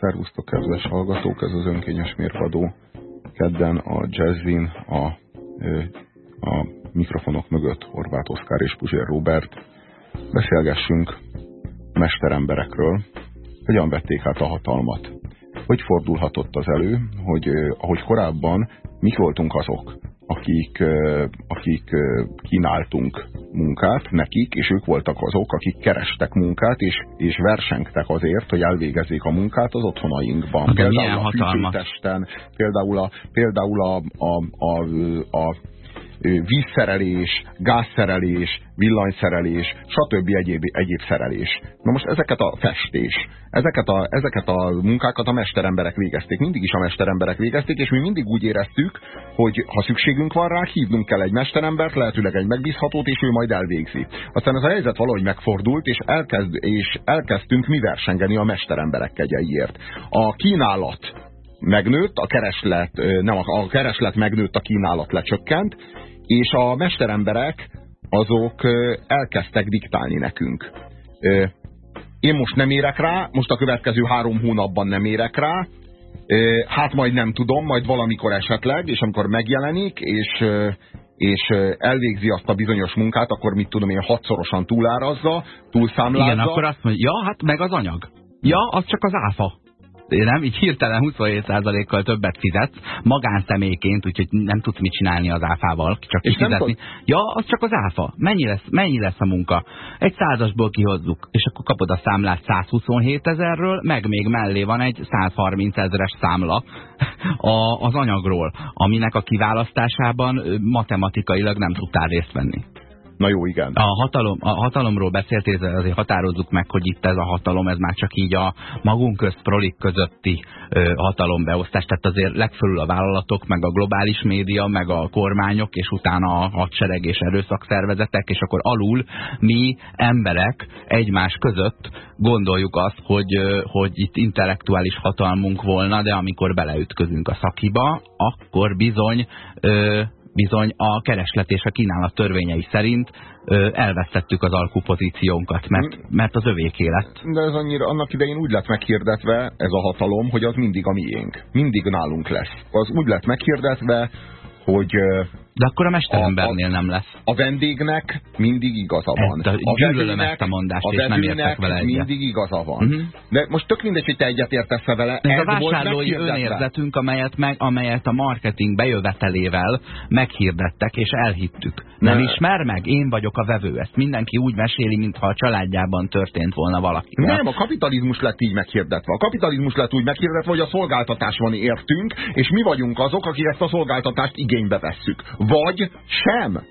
Szervusztok, kedves hallgatók! Ez az önkényes mérvadó. Kedden a Jazzin, a, a mikrofonok mögött Horváth Oszkár és Puzsér Robert. Beszélgessünk mesteremberekről, hogyan vették át a hatalmat. Hogy fordulhatott az elő, hogy ahogy korábban mik voltunk azok, akik, akik kínáltunk munkát nekik, és ők voltak azok, akik kerestek munkát, és, és versengtek azért, hogy elvégezzék a munkát az otthonainkban. Például a fűtőtesten, például a, például a, a, a, a vízszerelés, gázszerelés, villanyszerelés, stb. Egyéb, egyéb szerelés. Na most ezeket a festés, ezeket a, ezeket a munkákat a mesteremberek végezték. Mindig is a mesteremberek végezték, és mi mindig úgy éreztük, hogy ha szükségünk van rá, hívnunk kell egy mesterembert, lehetőleg egy megbízhatót, és ő majd elvégzi. Aztán ez a helyzet valahogy megfordult, és, elkezd, és elkezdtünk mi versengeni a mesteremberek kegyeiért. A kínálat megnőtt, a kereslet, nem, a kereslet megnőtt, a kínálat lecsökkent, és a mesteremberek azok elkezdtek diktálni nekünk. Én most nem érek rá, most a következő három hónapban nem érek rá, hát majd nem tudom, majd valamikor esetleg, és amikor megjelenik, és, és elvégzi azt a bizonyos munkát, akkor mit tudom én, hatszorosan túlárazza, túlszámlázza. Igen, akkor azt mondja, ja, hát meg az anyag. Ja, az csak az áfa nem, így hirtelen 27%-kal többet fizetsz magánszemélyként, úgyhogy nem tudsz mit csinálni az áfával, csak és fizetni. Ja, az csak az áfa. Mennyi lesz, mennyi lesz a munka? Egy százasból kihozzuk, és akkor kapod a számlát 127 ezerről, meg még mellé van egy 130 ezeres számla a, az anyagról, aminek a kiválasztásában matematikailag nem tudtál részt venni. Na jó, igen. A, hatalom, a hatalomról beszéltél, azért határozzuk meg, hogy itt ez a hatalom, ez már csak így a magunk közt, prolik közötti ö, hatalombeosztás. Tehát azért legfölül a vállalatok, meg a globális média, meg a kormányok, és utána a hadsereg és erőszakszervezetek, és akkor alul mi emberek egymás között gondoljuk azt, hogy, hogy itt intellektuális hatalmunk volna, de amikor beleütközünk a szakiba, akkor bizony ö, bizony a kereslet és a kínálat törvényei szerint elvesztettük az alkupozíciónkat, mert, mert az övéké lett. De ez annyira, annak idején úgy lett meghirdetve ez a hatalom, hogy az mindig a miénk. Mindig nálunk lesz. Az úgy lett meghirdetve, hogy de akkor a mesterembernél nem lesz. A vendégnek mindig igaza van. Ezt a, a gyűlölöm ezt a mondást, a és nem értek vele egyet. mindig igaza van. Uh mhm. -huh. De most tök mindegy, hogy te egyet értesz vele. Ez, Ez a vásárlói önérzetünk, amelyet, meg, amelyet a marketing bejövetelével meghirdettek, és elhittük. Nem ne. ismer meg? Én vagyok a vevő. Ezt mindenki úgy meséli, mintha a családjában történt volna valaki. Nem, a kapitalizmus lett így meghirdetve. A kapitalizmus lett úgy meghirdetve, hogy a szolgáltatás van értünk, és mi vagyunk azok, akik ezt a szolgáltatást igénybe vesszük vagy sem.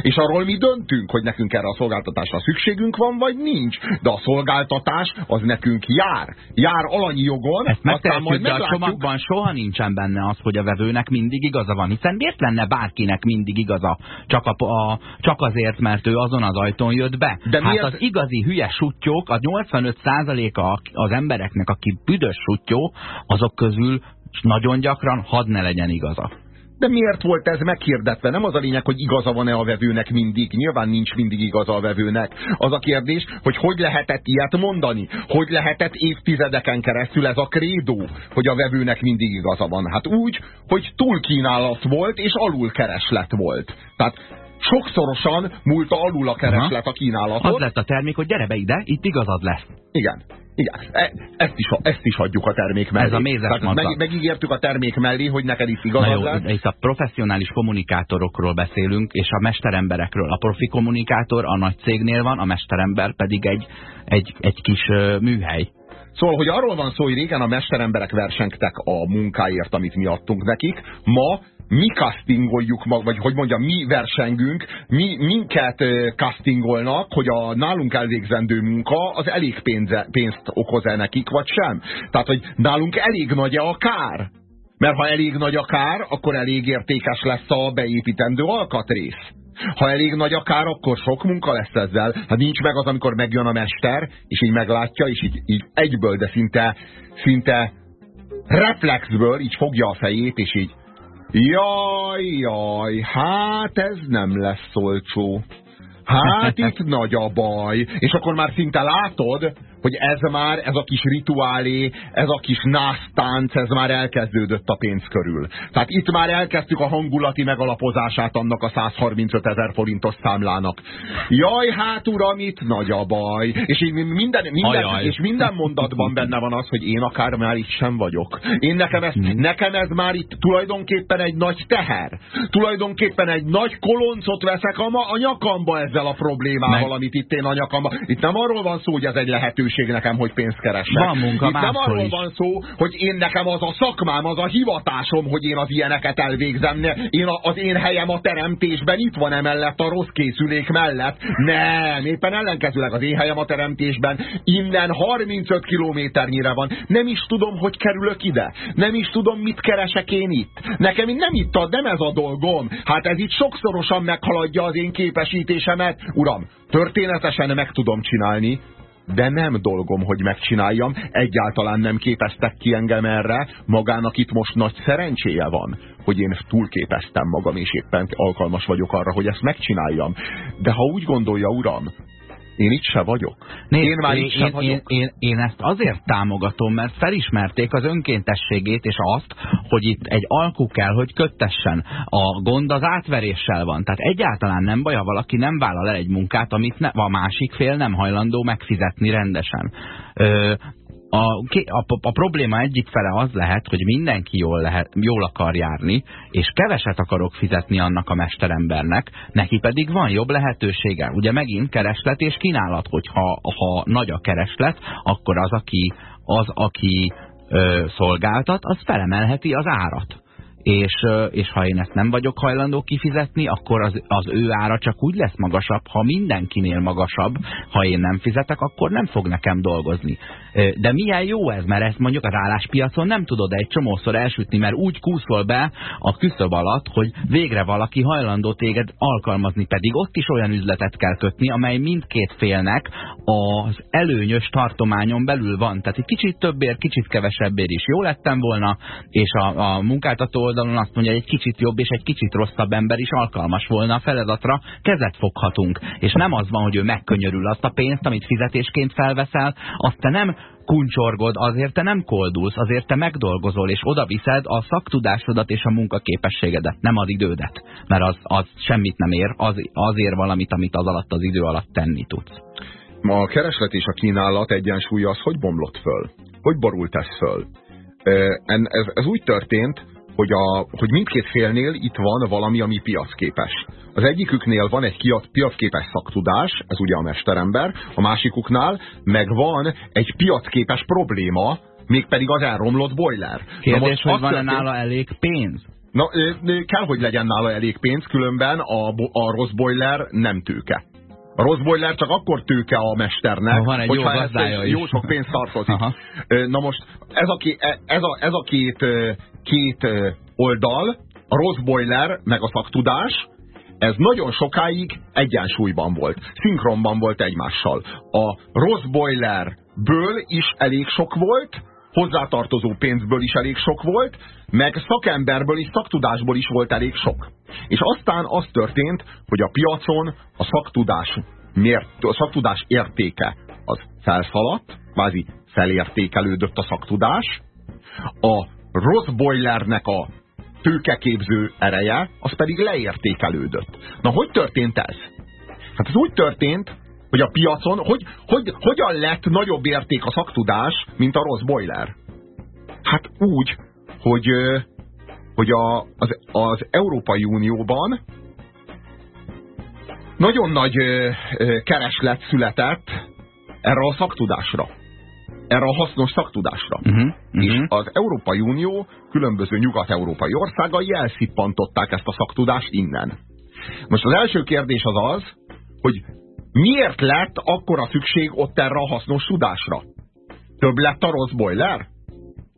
És arról mi döntünk, hogy nekünk erre a szolgáltatásra szükségünk van, vagy nincs. De a szolgáltatás az nekünk jár. Jár alanyi jogon. Ezt aztán majd de a csomagban soha nincsen benne az, hogy a vevőnek mindig igaza van. Hiszen miért lenne bárkinek mindig igaza? Csak, a, a, csak azért, mert ő azon az ajtón jött be. De hát miért? az igazi hülye sutyók, a 85%-a az embereknek, aki büdös sutyó, azok közül nagyon gyakran hadd ne legyen igaza. De miért volt ez meghirdetve? Nem az a lényeg, hogy igaza van-e a vevőnek mindig. Nyilván nincs mindig igaza a vevőnek. Az a kérdés, hogy hogy lehetett ilyet mondani? Hogy lehetett évtizedeken keresztül ez a krédó, hogy a vevőnek mindig igaza van? Hát úgy, hogy túlkínálat volt és alulkereslet volt. Tehát sokszorosan múlta alul a kereslet Aha. a kínálatot. Az lett a termék, hogy gyere be ide, itt igazad lesz. Igen. Igen, e, ezt is, ezt is adjuk a termék mellé. Ez a mézes meg, Megígértük a termék mellé, hogy neked itt igazad lesz. Itt a professzionális kommunikátorokról beszélünk, és a mesteremberekről. A profi kommunikátor a nagy cégnél van, a mesterember pedig egy, egy, egy kis uh, műhely. Szóval, hogy arról van szó, hogy régen a mesteremberek versengtek a munkáért, amit mi adtunk nekik, ma mi castingoljuk, vagy hogy mondjam, mi versengünk, mi, minket castingolnak, hogy a nálunk elvégzendő munka az elég pénze, pénzt okoz-e nekik, vagy sem. Tehát, hogy nálunk elég nagy-e a kár? Mert ha elég nagy a kár, akkor elég értékes lesz a beépítendő alkatrész. Ha elég nagy a kár, akkor sok munka lesz ezzel. Ha nincs meg az, amikor megjön a mester, és így meglátja, és így, így egyből, de szinte, szinte reflexből így fogja a fejét, és így Jaj, jaj, hát ez nem lesz olcsó. Hát itt nagy a baj. És akkor már szinte látod, hogy ez már, ez a kis rituálé, ez a kis násztánc, ez már elkezdődött a pénz körül. Tehát itt már elkezdtük a hangulati megalapozását annak a 135 ezer forintos számlának. Jaj, hát uram, itt nagy a baj. És minden, minden, és minden mondatban benne van az, hogy én akár már itt sem vagyok. Én nekem ez, hmm. nekem ez már itt tulajdonképpen egy nagy teher. Tulajdonképpen egy nagy koloncot veszek a, a nyakamba ezzel a problémával, Meg... amit itt én a nyakamba. Itt nem arról van szó, hogy ez egy lehetőség nekem, hogy pénzt keresek. Van munka itt nem arról is. van szó, hogy én nekem az a szakmám, az a hivatásom, hogy én az ilyeneket elvégzem. Én a, az én helyem a teremtésben itt van emellett a rossz készülék mellett. Nem, éppen ellenkezőleg az én helyem a teremtésben innen 35 kilométernyire van. Nem is tudom, hogy kerülök ide. Nem is tudom, mit keresek én itt. Nekem nem itt a, nem ez a dolgom. Hát ez itt sokszorosan meghaladja az én képesítésemet. Uram, történetesen meg tudom csinálni, de nem dolgom, hogy megcsináljam, egyáltalán nem képeztek ki engem erre, magának itt most nagy szerencséje van, hogy én túlképeztem magam, és éppen alkalmas vagyok arra, hogy ezt megcsináljam. De ha úgy gondolja, uram, én itt se vagyok. Nézd, én már én, itt se én, vagyok. Én, én, én ezt azért támogatom, mert felismerték az önkéntességét, és azt, hogy itt egy alkú kell, hogy köttessen. A gond az átveréssel van. Tehát egyáltalán nem baj, ha valaki nem vállal el egy munkát, amit ne, a másik fél nem hajlandó megfizetni rendesen. Ö, a, a, a probléma egyik fele az lehet, hogy mindenki jól, lehet, jól akar járni, és keveset akarok fizetni annak a mesterembernek, neki pedig van jobb lehetősége. Ugye megint kereslet és kínálat, hogyha ha nagy a kereslet, akkor az, aki, az, aki ö, szolgáltat, az felemelheti az árat és, és ha én ezt nem vagyok hajlandó kifizetni, akkor az, az ő ára csak úgy lesz magasabb, ha mindenkinél magasabb, ha én nem fizetek, akkor nem fog nekem dolgozni. De milyen jó ez, mert ezt mondjuk az álláspiacon nem tudod egy csomószor elsütni, mert úgy kúszol be a küszöb alatt, hogy végre valaki hajlandó téged alkalmazni, pedig ott is olyan üzletet kell kötni, amely mindkét félnek az előnyös tartományon belül van. Tehát egy kicsit többért, kicsit kevesebbért is jó lettem volna, és a, a munkáltató oldalon azt mondja, hogy egy kicsit jobb és egy kicsit rosszabb ember is alkalmas volna a feladatra, kezet foghatunk. És nem az van, hogy ő megkönyörül azt a pénzt, amit fizetésként felveszel, azt te nem kuncsorgod, azért te nem koldulsz, azért te megdolgozol, és oda viszed a szaktudásodat és a munkaképességedet, nem az idődet. Mert az, az semmit nem ér, az, azért valamit, amit az alatt az idő alatt tenni tudsz. Ma a kereslet és a kínálat egyensúlya az hogy bomlott föl? Hogy borult ez föl? Ez, ez úgy történt, hogy, a, hogy mindkét félnél itt van valami, ami piacképes. Az egyiküknél van egy piacképes szaktudás, ez ugye a mesterember, a másikuknál meg van egy piacképes probléma, mégpedig az elromlott boiler. Kérdés, Na hogy van-e nála elég pénz? Na, kell, hogy legyen nála elég pénz, különben a, a rossz boiler nem tőke. A rossz boiler csak akkor tőke a mesternek, ha van egy hogyha jó, jó sok pénz tartozik. Aha. Na most ez a, e, ez a, ez a két, két oldal, a rossz boiler meg a szaktudás, ez nagyon sokáig egyensúlyban volt, szinkronban volt egymással. A rossz boilerből is elég sok volt, hozzátartozó pénzből is elég sok volt, meg szakemberből és szaktudásból is volt elég sok. És aztán az történt, hogy a piacon a szaktudás, mért, a szaktudás értéke az felszaladt, kvázi felértékelődött a szaktudás, a rossz boilernek a tőkeképző ereje, az pedig leértékelődött. Na, hogy történt ez? Hát ez úgy történt, hogy a piacon, hogy, hogy, hogyan lett nagyobb érték a szaktudás, mint a rossz boiler? Hát úgy, hogy, hogy a, az, az Európai Unióban nagyon nagy kereslet született erre a szaktudásra. Erre a hasznos szaktudásra. Uh -huh, uh -huh. És az Európai Unió különböző nyugat-európai országai elszippantották ezt a szaktudást innen. Most az első kérdés az az, hogy miért lett akkora szükség ott erre a hasznos tudásra? Több lett a rossz boiler?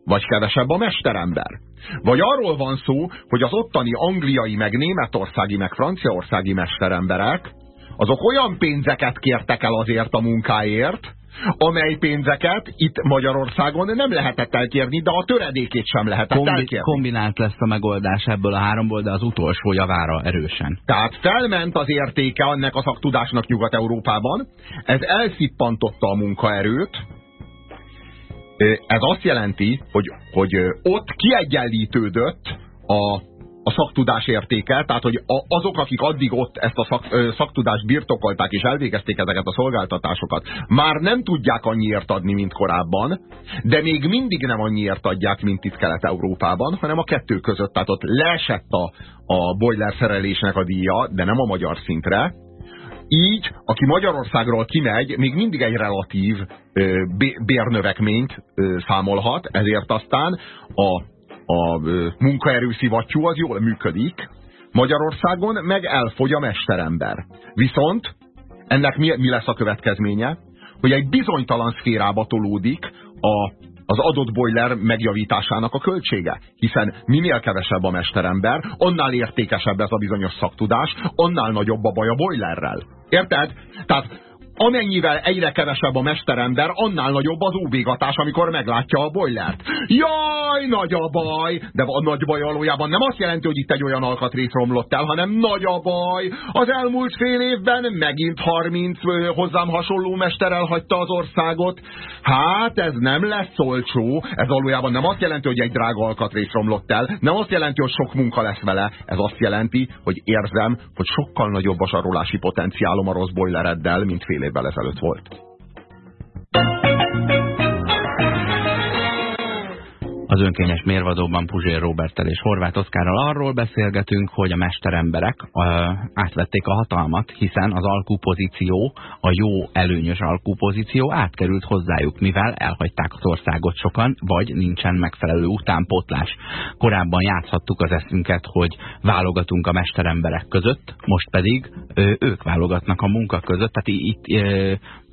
Vagy kevesebb a mesterember? Vagy arról van szó, hogy az ottani angliai, meg németországi, meg franciaországi mesteremberek, azok olyan pénzeket kértek el azért a munkáért, amely pénzeket itt Magyarországon nem lehetett elkérni, de a töredékét sem lehetett Kombi elkérni. Kombinált lesz a megoldás ebből a háromból, de az utolsó javára erősen. Tehát felment az értéke ennek a szaktudásnak Nyugat-Európában, ez elszippantotta a munkaerőt, ez azt jelenti, hogy, hogy ott kiegyenlítődött a a szaktudás értéke, tehát hogy azok, akik addig ott ezt a szak, szaktudást birtokolták és elvégezték ezeket a szolgáltatásokat, már nem tudják annyiért adni, mint korábban, de még mindig nem annyiért adják, mint itt Kelet-Európában, hanem a kettő között. Tehát ott leesett a, a boiler szerelésnek a díja, de nem a magyar szintre, így, aki Magyarországról kimegy, még mindig egy relatív ö, bérnövekményt számolhat, ezért aztán a a munkaerőszivattyú az jól működik, Magyarországon meg elfogy a mesterember. Viszont ennek mi, mi lesz a következménye? Hogy egy bizonytalan szférába tolódik a, az adott boiler megjavításának a költsége. Hiszen minél kevesebb a mesterember, annál értékesebb ez a bizonyos szaktudás, annál nagyobb a baj a boilerrel. Érted? Tehát amennyivel egyre kevesebb a mesterember, annál nagyobb az óvégatás, amikor meglátja a boilert. Jaj, nagy a baj! De a nagy baj valójában nem azt jelenti, hogy itt egy olyan alkatrész romlott el, hanem nagy a baj. Az elmúlt fél évben megint 30 hozzám hasonló mester elhagyta az országot. Hát ez nem lesz olcsó, ez valójában nem azt jelenti, hogy egy drága alkatrész romlott el, nem azt jelenti, hogy sok munka lesz vele, ez azt jelenti, hogy érzem, hogy sokkal nagyobb a zsarolási potenciálom a rossz boilereddel, mint fél évvel ezelőtt volt. Az önkényes mérvadóban Puzsér Roberttel és Horváth Oszkárral arról beszélgetünk, hogy a mesteremberek uh, átvették a hatalmat, hiszen az alkupozíció, a jó előnyös alkupozíció átkerült hozzájuk, mivel elhagyták az országot sokan, vagy nincsen megfelelő utánpótlás. Korábban játszhattuk az eszünket, hogy válogatunk a mesteremberek között, most pedig uh, ők válogatnak a munka között, tehát itt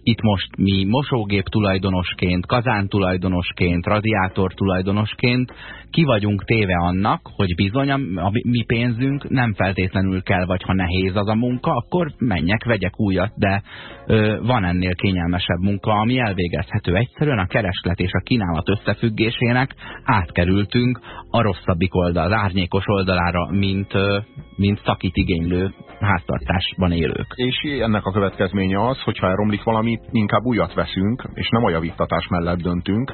itt most mi mosógép tulajdonosként, kazán tulajdonosként, radiátor tulajdonosként ki vagyunk téve annak, hogy bizony a, a mi pénzünk nem feltétlenül kell, vagy ha nehéz az a munka, akkor menjek, vegyek újat, de ö, van ennél kényelmesebb munka, ami elvégezhető. Egyszerűen a kereslet és a kínálat összefüggésének átkerültünk a rosszabbik oldal, az árnyékos oldalára, mint, ö, mint szakít igénylő háztartásban élők. És ennek a következménye az, hogyha elromlik valami, inkább újat veszünk, és nem a javítatás mellett döntünk,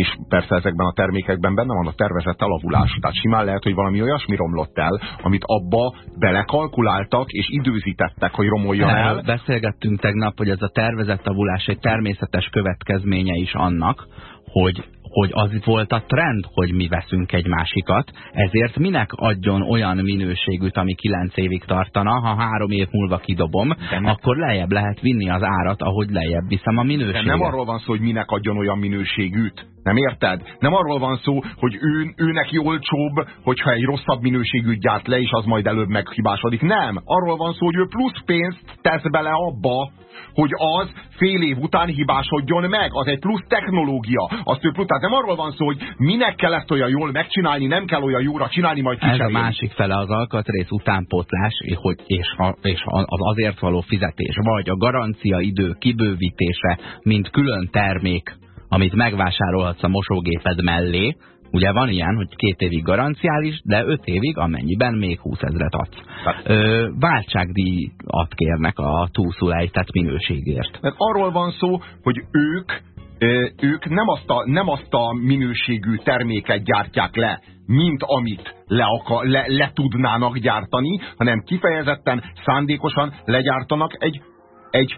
és persze ezekben a termékekben benne van a tervezett elavulás. Tehát simán lehet, hogy valami olyasmi romlott el, amit abba belekalkuláltak és időzítettek, hogy romoljon el. Beszélgettünk tegnap, hogy ez a tervezett avulás egy természetes következménye is annak, hogy hogy az volt a trend, hogy mi veszünk egy másikat, ezért minek adjon olyan minőségűt, ami kilenc évig tartana, ha három év múlva kidobom, De akkor lejjebb lehet vinni az árat, ahogy lejjebb viszem a minőséget. De nem arról van szó, hogy minek adjon olyan minőségűt. Nem érted? Nem arról van szó, hogy ő, őnek olcsóbb, hogyha egy rosszabb minőségűt gyárt le, és az majd előbb meghibásodik. Nem. Arról van szó, hogy ő plusz pénzt tesz bele abba, hogy az fél év után hibásodjon meg. Az egy plusz technológia. Azt ő plusz, tehát nem arról van szó, hogy minek kell ezt olyan jól megcsinálni, nem kell olyan jóra csinálni, majd kicserélni. Ez a másik fele az alkatrész utánpótlás, hogy, és, a, és az azért való fizetés, vagy a garancia idő kibővítése, mint külön termék, amit megvásárolhatsz a mosógéped mellé, Ugye van ilyen, hogy két évig garanciális, de öt évig, amennyiben még 20 ezret adsz. váltságdíjat kérnek a túlszulejtett minőségért. Mert arról van szó, hogy ők ők nem azt, a, nem azt a minőségű terméket gyártják le, mint amit le, akar, le, le tudnának gyártani, hanem kifejezetten szándékosan legyártanak egy, egy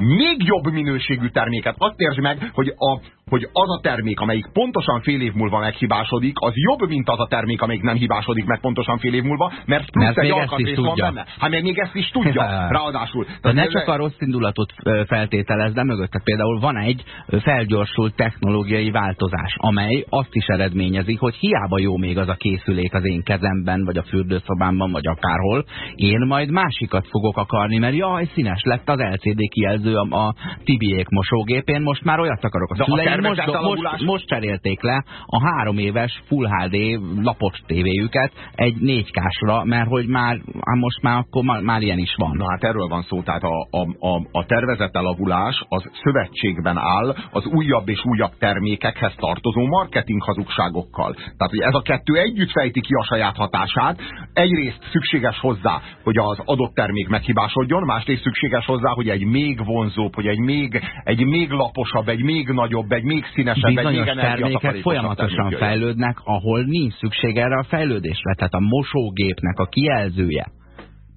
még jobb minőségű terméket. Azt értsd meg, hogy, a, hogy az a termék, amelyik pontosan fél év múlva meghibásodik, az jobb, mint az a termék, amelyik nem hibásodik meg pontosan fél év múlva, mert plusz mert egy alkatrész van benne. Hát még, még ezt is tudja, ráadásul. De ne csak a rossz indulatot feltételez, de mögötte például van egy felgyorsult technológiai változás, amely azt is eredményezi, hogy hiába jó még az a készülék az én kezemben, vagy a fürdőszobámban, vagy akárhol, én majd másikat fogok akarni, mert jaj, színes lett az LCD kijelző kötelező a, a Tibiék mosógépén, most már olyat akarok a De szüleim, a most, tervezett most, most cserélték le a három éves Full HD lapos tévéjüket egy 4K-sra, mert hogy már hát most már akkor már, már ilyen is van. Na hát erről van szó, tehát a, a, a, a tervezett elavulás az szövetségben áll az újabb és újabb termékekhez tartozó marketing hazugságokkal. Tehát, hogy ez a kettő együtt fejti ki a saját hatását. Egyrészt szükséges hozzá, hogy az adott termék meghibásodjon, másrészt szükséges hozzá, hogy egy még vonzóbb, hogy egy még, egy még laposabb, egy még nagyobb, egy még színesebb, Bizonyos egy még termékek folyamatosan fejlődnek, ahol nincs szükség erre a fejlődésre. Tehát a mosógépnek a kijelzője,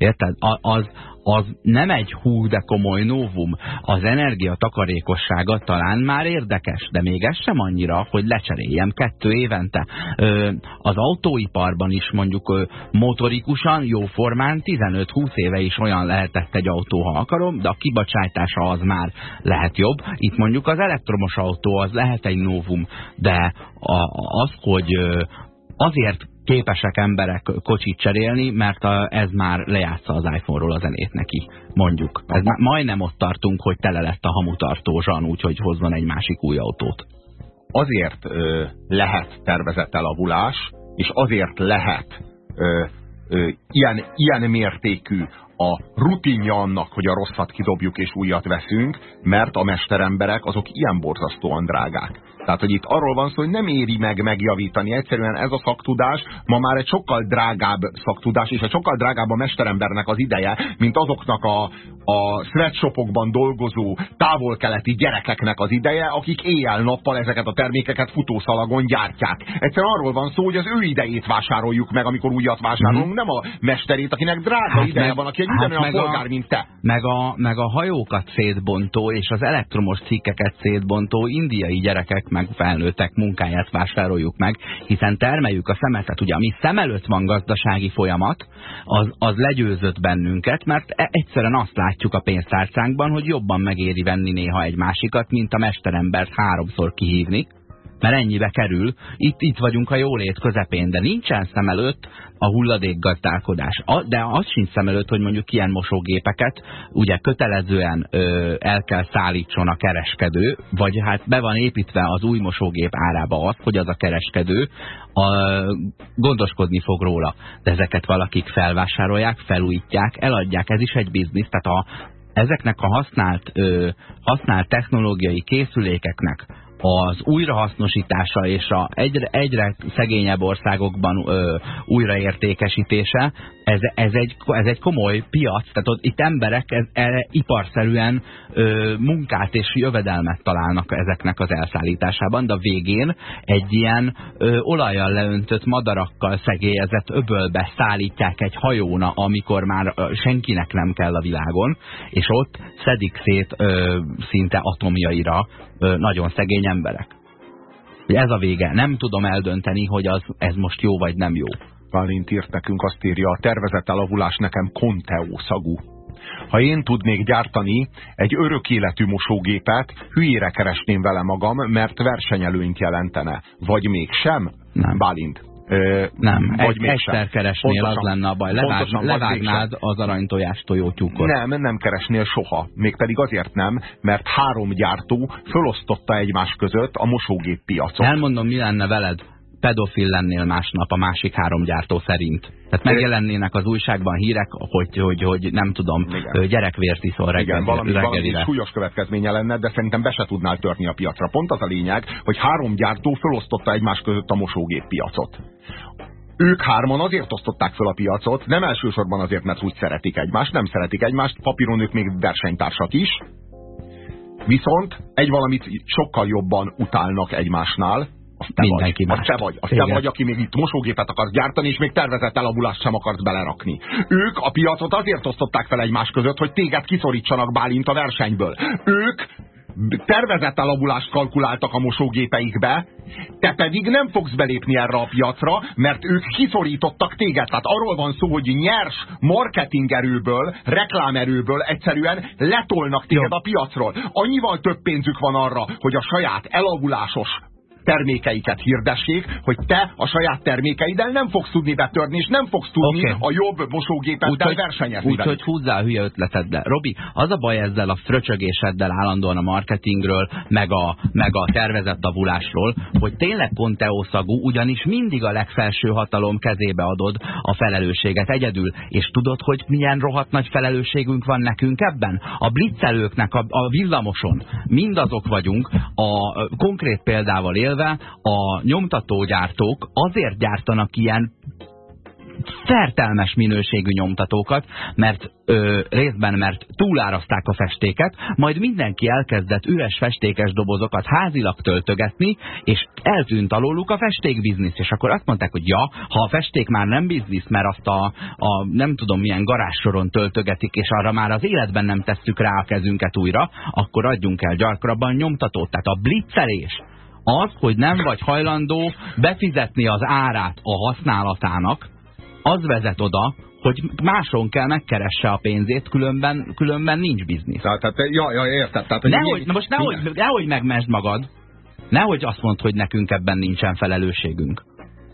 érted? Az, az nem egy hú, de komoly novum. Az energia takarékossága talán már érdekes, de még ez sem annyira, hogy lecseréljem kettő évente. Az autóiparban is mondjuk motorikusan, jóformán 15-20 éve is olyan lehetett egy autó, ha akarom, de a kibocsátása az már lehet jobb. Itt mondjuk az elektromos autó az lehet egy novum, de az, hogy azért képesek emberek kocsit cserélni, mert a, ez már lejátsza az iPhone-ról a zenét neki, mondjuk. Ez már majdnem ott tartunk, hogy tele lett a hamutartó zsan, úgyhogy hozzon egy másik új autót. Azért ö, lehet tervezett elavulás, és azért lehet ö, ö, ilyen, ilyen mértékű a rutinja annak, hogy a rosszat kidobjuk és újat veszünk, mert a mesteremberek azok ilyen borzasztóan drágák. Tehát, hogy itt arról van szó, hogy nem éri meg megjavítani. Egyszerűen ez a szaktudás ma már egy sokkal drágább szaktudás, és egy sokkal drágább a mesterembernek az ideje, mint azoknak a, a sweatshopokban dolgozó távol-keleti gyerekeknek az ideje, akik éjjel-nappal ezeket a termékeket futószalagon gyártják. Egyszerűen arról van szó, hogy az ő idejét vásároljuk meg, amikor újat vásárolunk, mm. nem a mesterét, akinek drága hát ideje meg, van, aki egy hát ugyanolyan polgár, a, mint te. Meg a, meg a hajókat szétbontó és az elektromos cikkeket szétbontó indiai gyerekek meg felnőttek munkáját vásároljuk meg, hiszen termeljük a szemetet. Ugye, ami szem előtt van gazdasági folyamat, az, az legyőzött bennünket, mert e, egyszerűen azt látjuk a pénztárcánkban, hogy jobban megéri venni néha egy másikat, mint a mesterembert háromszor kihívni, mert ennyibe kerül. Itt, itt vagyunk a jólét közepén, de nincsen szem előtt a hulladékgazdálkodás. De az sincs szem előtt, hogy mondjuk ilyen mosógépeket ugye kötelezően el kell szállítson a kereskedő, vagy hát be van építve az új mosógép árába az, hogy az a kereskedő a, gondoskodni fog róla. De ezeket valakik felvásárolják, felújítják, eladják, ez is egy biznisz, tehát a, ezeknek a használt, ö, használt technológiai készülékeknek az újrahasznosítása és a egyre, egyre szegényebb országokban ö, újraértékesítése, ez, ez, egy, ez egy komoly piac, tehát ott itt emberek ez, erre iparszerűen ö, munkát és jövedelmet találnak ezeknek az elszállításában, de a végén egy ilyen ö, olajjal leöntött madarakkal szegélyezett öbölbe szállítják egy hajóna, amikor már ö, senkinek nem kell a világon, és ott szedik szét ö, szinte atomjaira nagyon szegény emberek. Ez a vége. Nem tudom eldönteni, hogy az, ez most jó vagy nem jó. Valint írt nekünk, azt írja, a tervezett elavulás nekem konteó szagú. Ha én tudnék gyártani egy örök életű mosógépet, hülyére keresném vele magam, mert versenyelőnyt jelentene. Vagy mégsem? Nem. Bálint. Ö, nem, vagy egy, egyszer keresnél, pontosan, az lenne a baj. Levág, levágnád az aranytojás tojótyúkot. Nem, nem keresnél soha. Mégpedig azért nem, mert három gyártó fölosztotta egymás között a mosógép piacot. Elmondom, mi lenne veled pedofil lennél másnap a másik három gyártó szerint. Tehát megjelennének az újságban hírek, hogy, hogy, hogy nem tudom, Igen. gyerekvért iszol reggel, Igen, valami, valami súlyos következménye lenne, de szerintem be se tudnál törni a piacra. Pont az a lényeg, hogy három gyártó felosztotta egymás között a mosógép piacot. Ők hárman azért osztották fel a piacot, nem elsősorban azért, mert úgy szeretik egymást, nem szeretik egymást, papíron ők még versenytársak is, viszont egy valamit sokkal jobban utálnak egymásnál, azt te Mindenki vagy. Azt te vagy. Azt te vagy, aki még itt mosógépet akarsz gyártani, és még tervezett elavulást sem akarsz belerakni. Ők a piacot azért osztották fel egymás között, hogy téged kiszorítsanak Bálint a versenyből. Ők tervezett elavulást kalkuláltak a mosógépeikbe, te pedig nem fogsz belépni erre a piacra, mert ők kiszorítottak téged. Tehát arról van szó, hogy nyers marketingerőből, reklámerőből egyszerűen letolnak téged Jó. a piacról. Annyival több pénzük van arra, hogy a saját elavulásos termékeiket hirdessék, hogy te a saját termékeiddel nem fogsz tudni betörni, és nem fogsz tudni okay. a jobb mosógépeddel úgy, versenyezni. Úgyhogy húzzál a hülye ötleteddel. Robi, az a baj ezzel a fröcsögéseddel állandóan a marketingről, meg a, meg a tervezett avulásról, hogy tényleg konteószagú, ugyanis mindig a legfelső hatalom kezébe adod a felelősséget egyedül. És tudod, hogy milyen rohadt nagy felelősségünk van nekünk ebben? A blitzelőknek a, a villamoson mindazok vagyunk, a konkrét példával élve, a nyomtatógyártók azért gyártanak ilyen fertelmes minőségű nyomtatókat, mert ö, részben mert túláraszták a festéket, majd mindenki elkezdett üres festékes dobozokat házilag töltögetni, és eltűnt alóluk a festékbiznisz, és akkor azt mondták, hogy ja, ha a festék már nem biznisz, mert azt a, a nem tudom milyen garázsoron töltögetik, és arra már az életben nem tesszük rá a kezünket újra, akkor adjunk el gyarkrabban nyomtatót. Tehát a blitzelés az, hogy nem vagy hajlandó befizetni az árát a használatának, az vezet oda, hogy máson kell megkeresse a pénzét, különben, különben nincs biznisz. Tehát, tehát ja, ja, érted. Tehát, hogy nehogy, na most nehogy, nehogy megmesd magad. Nehogy azt mondd, hogy nekünk ebben nincsen felelősségünk.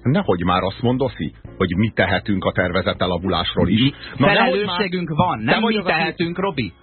Nehogy már azt mondoszi, hogy mi tehetünk a tervezett elavulásról is. Mi Na, felelősségünk már... van, nem mi tehetünk, Robi.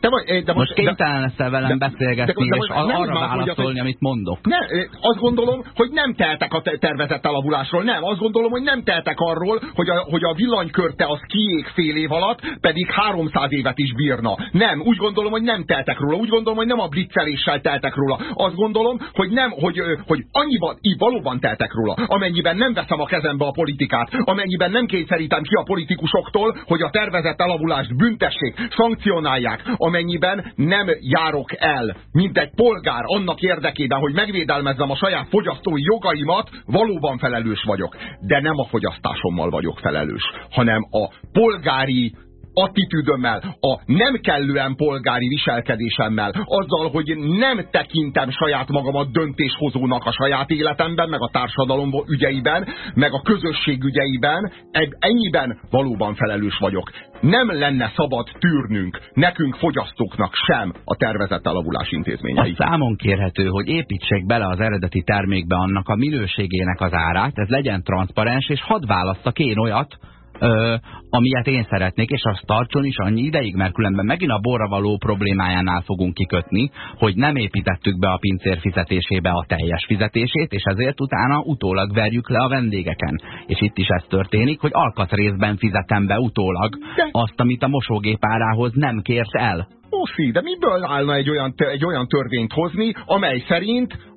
De vagy, de most, most kénytelen leszel velem de, beszélgetni, de, de, de, és arra már válaszolni, hogy, amit mondok. Ne, azt gondolom, hogy nem teltek a tervezett elavulásról. Nem, azt gondolom, hogy nem teltek arról, hogy a, hogy a villanykörte az kiég fél év alatt, pedig 300 évet is bírna. Nem, úgy gondolom, hogy nem teltek róla. Úgy gondolom, hogy nem a blitzeléssel teltek róla. Azt gondolom, hogy nem, hogy, hogy annyiban, így valóban teltek róla, amennyiben nem veszem a kezembe a politikát, amennyiben nem kényszerítem ki a politikusoktól, hogy a tervezett elavulást büntessék, szankcionálják, amennyiben nem járok el, mint egy polgár annak érdekében, hogy megvédelmezzem a saját fogyasztói jogaimat, valóban felelős vagyok. De nem a fogyasztásommal vagyok felelős, hanem a polgári attitűdömmel, a nem kellően polgári viselkedésemmel, azzal, hogy nem tekintem saját magamat döntéshozónak a saját életemben, meg a társadalom ügyeiben, meg a közösség ügyeiben, ennyiben valóban felelős vagyok. Nem lenne szabad tűrnünk, nekünk fogyasztóknak sem a tervezett elavulás intézményeit. A számon kérhető, hogy építsék bele az eredeti termékbe annak a minőségének az árát, ez legyen transzparens, és hadd válasszak én olyat, ö, amilyet én szeretnék, és azt tartson is annyi ideig, mert különben megint a borra való problémájánál fogunk kikötni, hogy nem építettük be a pincér fizetésébe a teljes fizetését, és ezért utána utólag verjük le a vendégeken. És itt is ez történik, hogy alkatrészben fizetem be utólag de... azt, amit a mosógép árához nem kért el. Oszi, de miből állna egy olyan, egy olyan törvényt hozni, amely szerint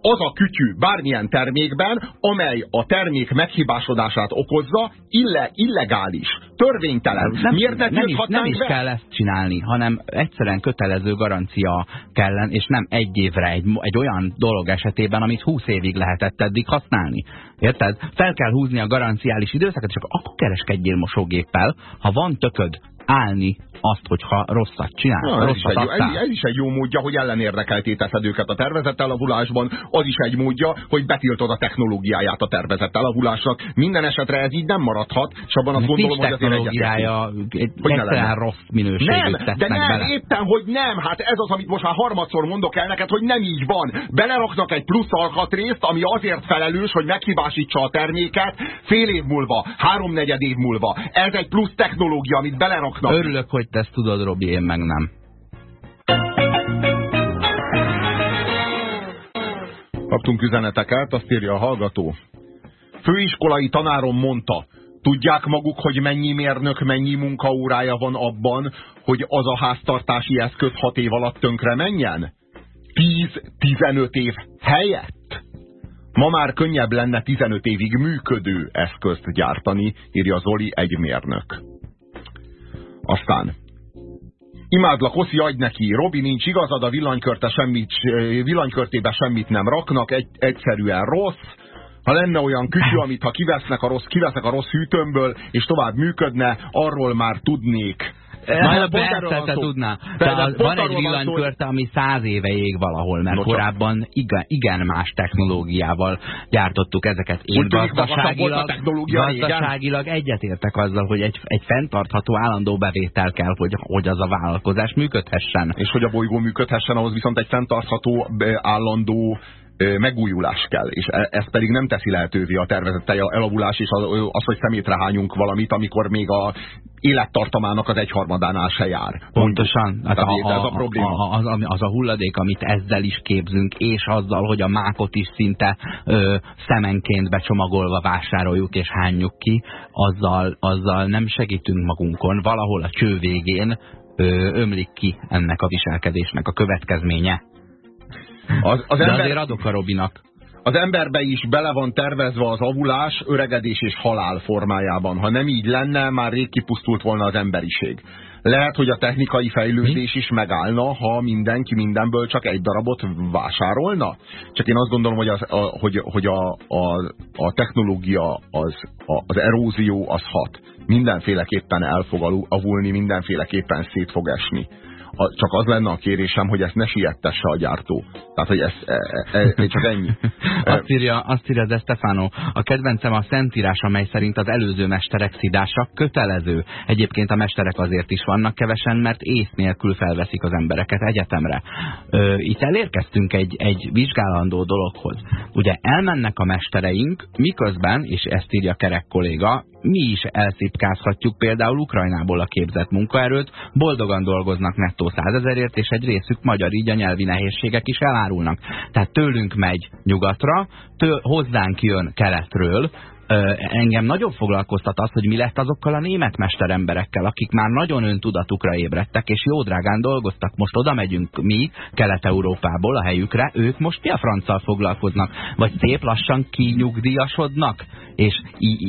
az a kütyű bármilyen termékben, amely a termék meghibásodását okozza, ille, illegális, törvénytelen. Nem, Miért ne nem, is, nem is kell ezt csinálni, hanem egyszerűen kötelező garancia kellen, és nem egy évre egy, egy olyan dolog esetében, amit 20 évig lehetett eddig használni. Érted? Fel kell húzni a garanciális időszakot, és akkor kereskedjél mosógéppel. Ha van tököd állni azt, hogyha rosszat csinál. Na, rosszat ez, is egy, jó, ez, ez is egy jó módja, hogy ellenérdekelté teszed őket a tervezett elavulásban, az is egy módja, hogy betiltod a technológiáját a tervezett elavulásnak. Minden esetre ez így nem maradhat, és abban azt gondolom, hogy azért technológiája, egy egyszerűen rossz minőségű Nem, de nem, bele. éppen, hogy nem. Hát ez az, amit most már harmadszor mondok el neked, hogy nem így van. Beleraknak egy plusz alkatrészt, ami azért felelős, hogy meghibásítsa a terméket fél év múlva, háromnegyed év múlva. Ez egy plusz technológia, amit beleraknak. Örülök, hogy te ezt tudod, Robi, én meg nem. Kaptunk üzeneteket, azt írja a hallgató. Főiskolai tanárom mondta, tudják maguk, hogy mennyi mérnök, mennyi munkaórája van abban, hogy az a háztartási eszköz hat év alatt tönkre menjen? 10-15 év helyett? Ma már könnyebb lenne 15 évig működő eszközt gyártani, írja Zoli egy mérnök. Aztán Imádlak, Oszi, adj neki. Robi, nincs igazad, a villanykörte semmit, villanykörtébe semmit nem raknak, egy, egyszerűen rossz. Ha lenne olyan kütyű, amit ha kivesznek a rossz, kivesznek a rossz hűtőmből, és tovább működne, arról már tudnék. Majd a persze, te tudná. Van egy villanykörte, ami száz éve ég valahol, mert korábban igen, igen más technológiával gyártottuk ezeket. Én gazdaságilag, gazdaságilag egyetértek azzal, hogy egy, egy fenntartható állandó bevétel kell, hogy, hogy az a vállalkozás működhessen. És hogy a bolygó működhessen, ahhoz viszont egy fenntartható állandó megújulás kell, és e, ez pedig nem teszi lehetővé a tervezett elavulás, és az, hogy szemétre hányunk valamit, amikor még a élettartamának az egyharmadánál se jár. Pontosan. Hát a, a, ez a probléma. A, az, az a hulladék, amit ezzel is képzünk, és azzal, hogy a mákot is szinte ö, szemenként becsomagolva vásároljuk és hányjuk ki, azzal, azzal nem segítünk magunkon. Valahol a cső végén ö, ömlik ki ennek a viselkedésnek a következménye. Az, az De ember... azért adok a Robinak az emberbe is bele van tervezve az avulás, öregedés és halál formájában. Ha nem így lenne, már rég kipusztult volna az emberiség. Lehet, hogy a technikai fejlődés is megállna, ha mindenki mindenből csak egy darabot vásárolna. Csak én azt gondolom, hogy, az, a, hogy, hogy a, a, a technológia, az, a, az erózió az hat. Mindenféleképpen el fog avulni, mindenféleképpen szét fog esni csak az lenne a kérésem, hogy ezt ne siettesse a gyártó. Tehát, hogy ez, e, e, e, csak ennyi. azt, írja, azt írja De Stefano, a kedvencem a szentírás, amely szerint az előző mesterek szidása kötelező. Egyébként a mesterek azért is vannak kevesen, mert ész nélkül felveszik az embereket egyetemre. Ö, itt elérkeztünk egy, egy vizsgálandó dologhoz. Ugye elmennek a mestereink, miközben, és ezt írja Kerek kolléga, mi is elszipkázhatjuk például Ukrajnából a képzett munkaerőt, boldogan dolgoznak nettó százezerért, és egy részük magyar, így a nyelvi nehézségek is elárulnak. Tehát tőlünk megy nyugatra, tő, hozzánk jön keletről, engem nagyon foglalkoztat az, hogy mi lett azokkal a német mesteremberekkel, akik már nagyon öntudatukra ébredtek, és jó drágán dolgoztak. Most oda megyünk mi, Kelet-Európából a helyükre, ők most mi a franccal foglalkoznak? Vagy szép lassan kinyugdíjasodnak? és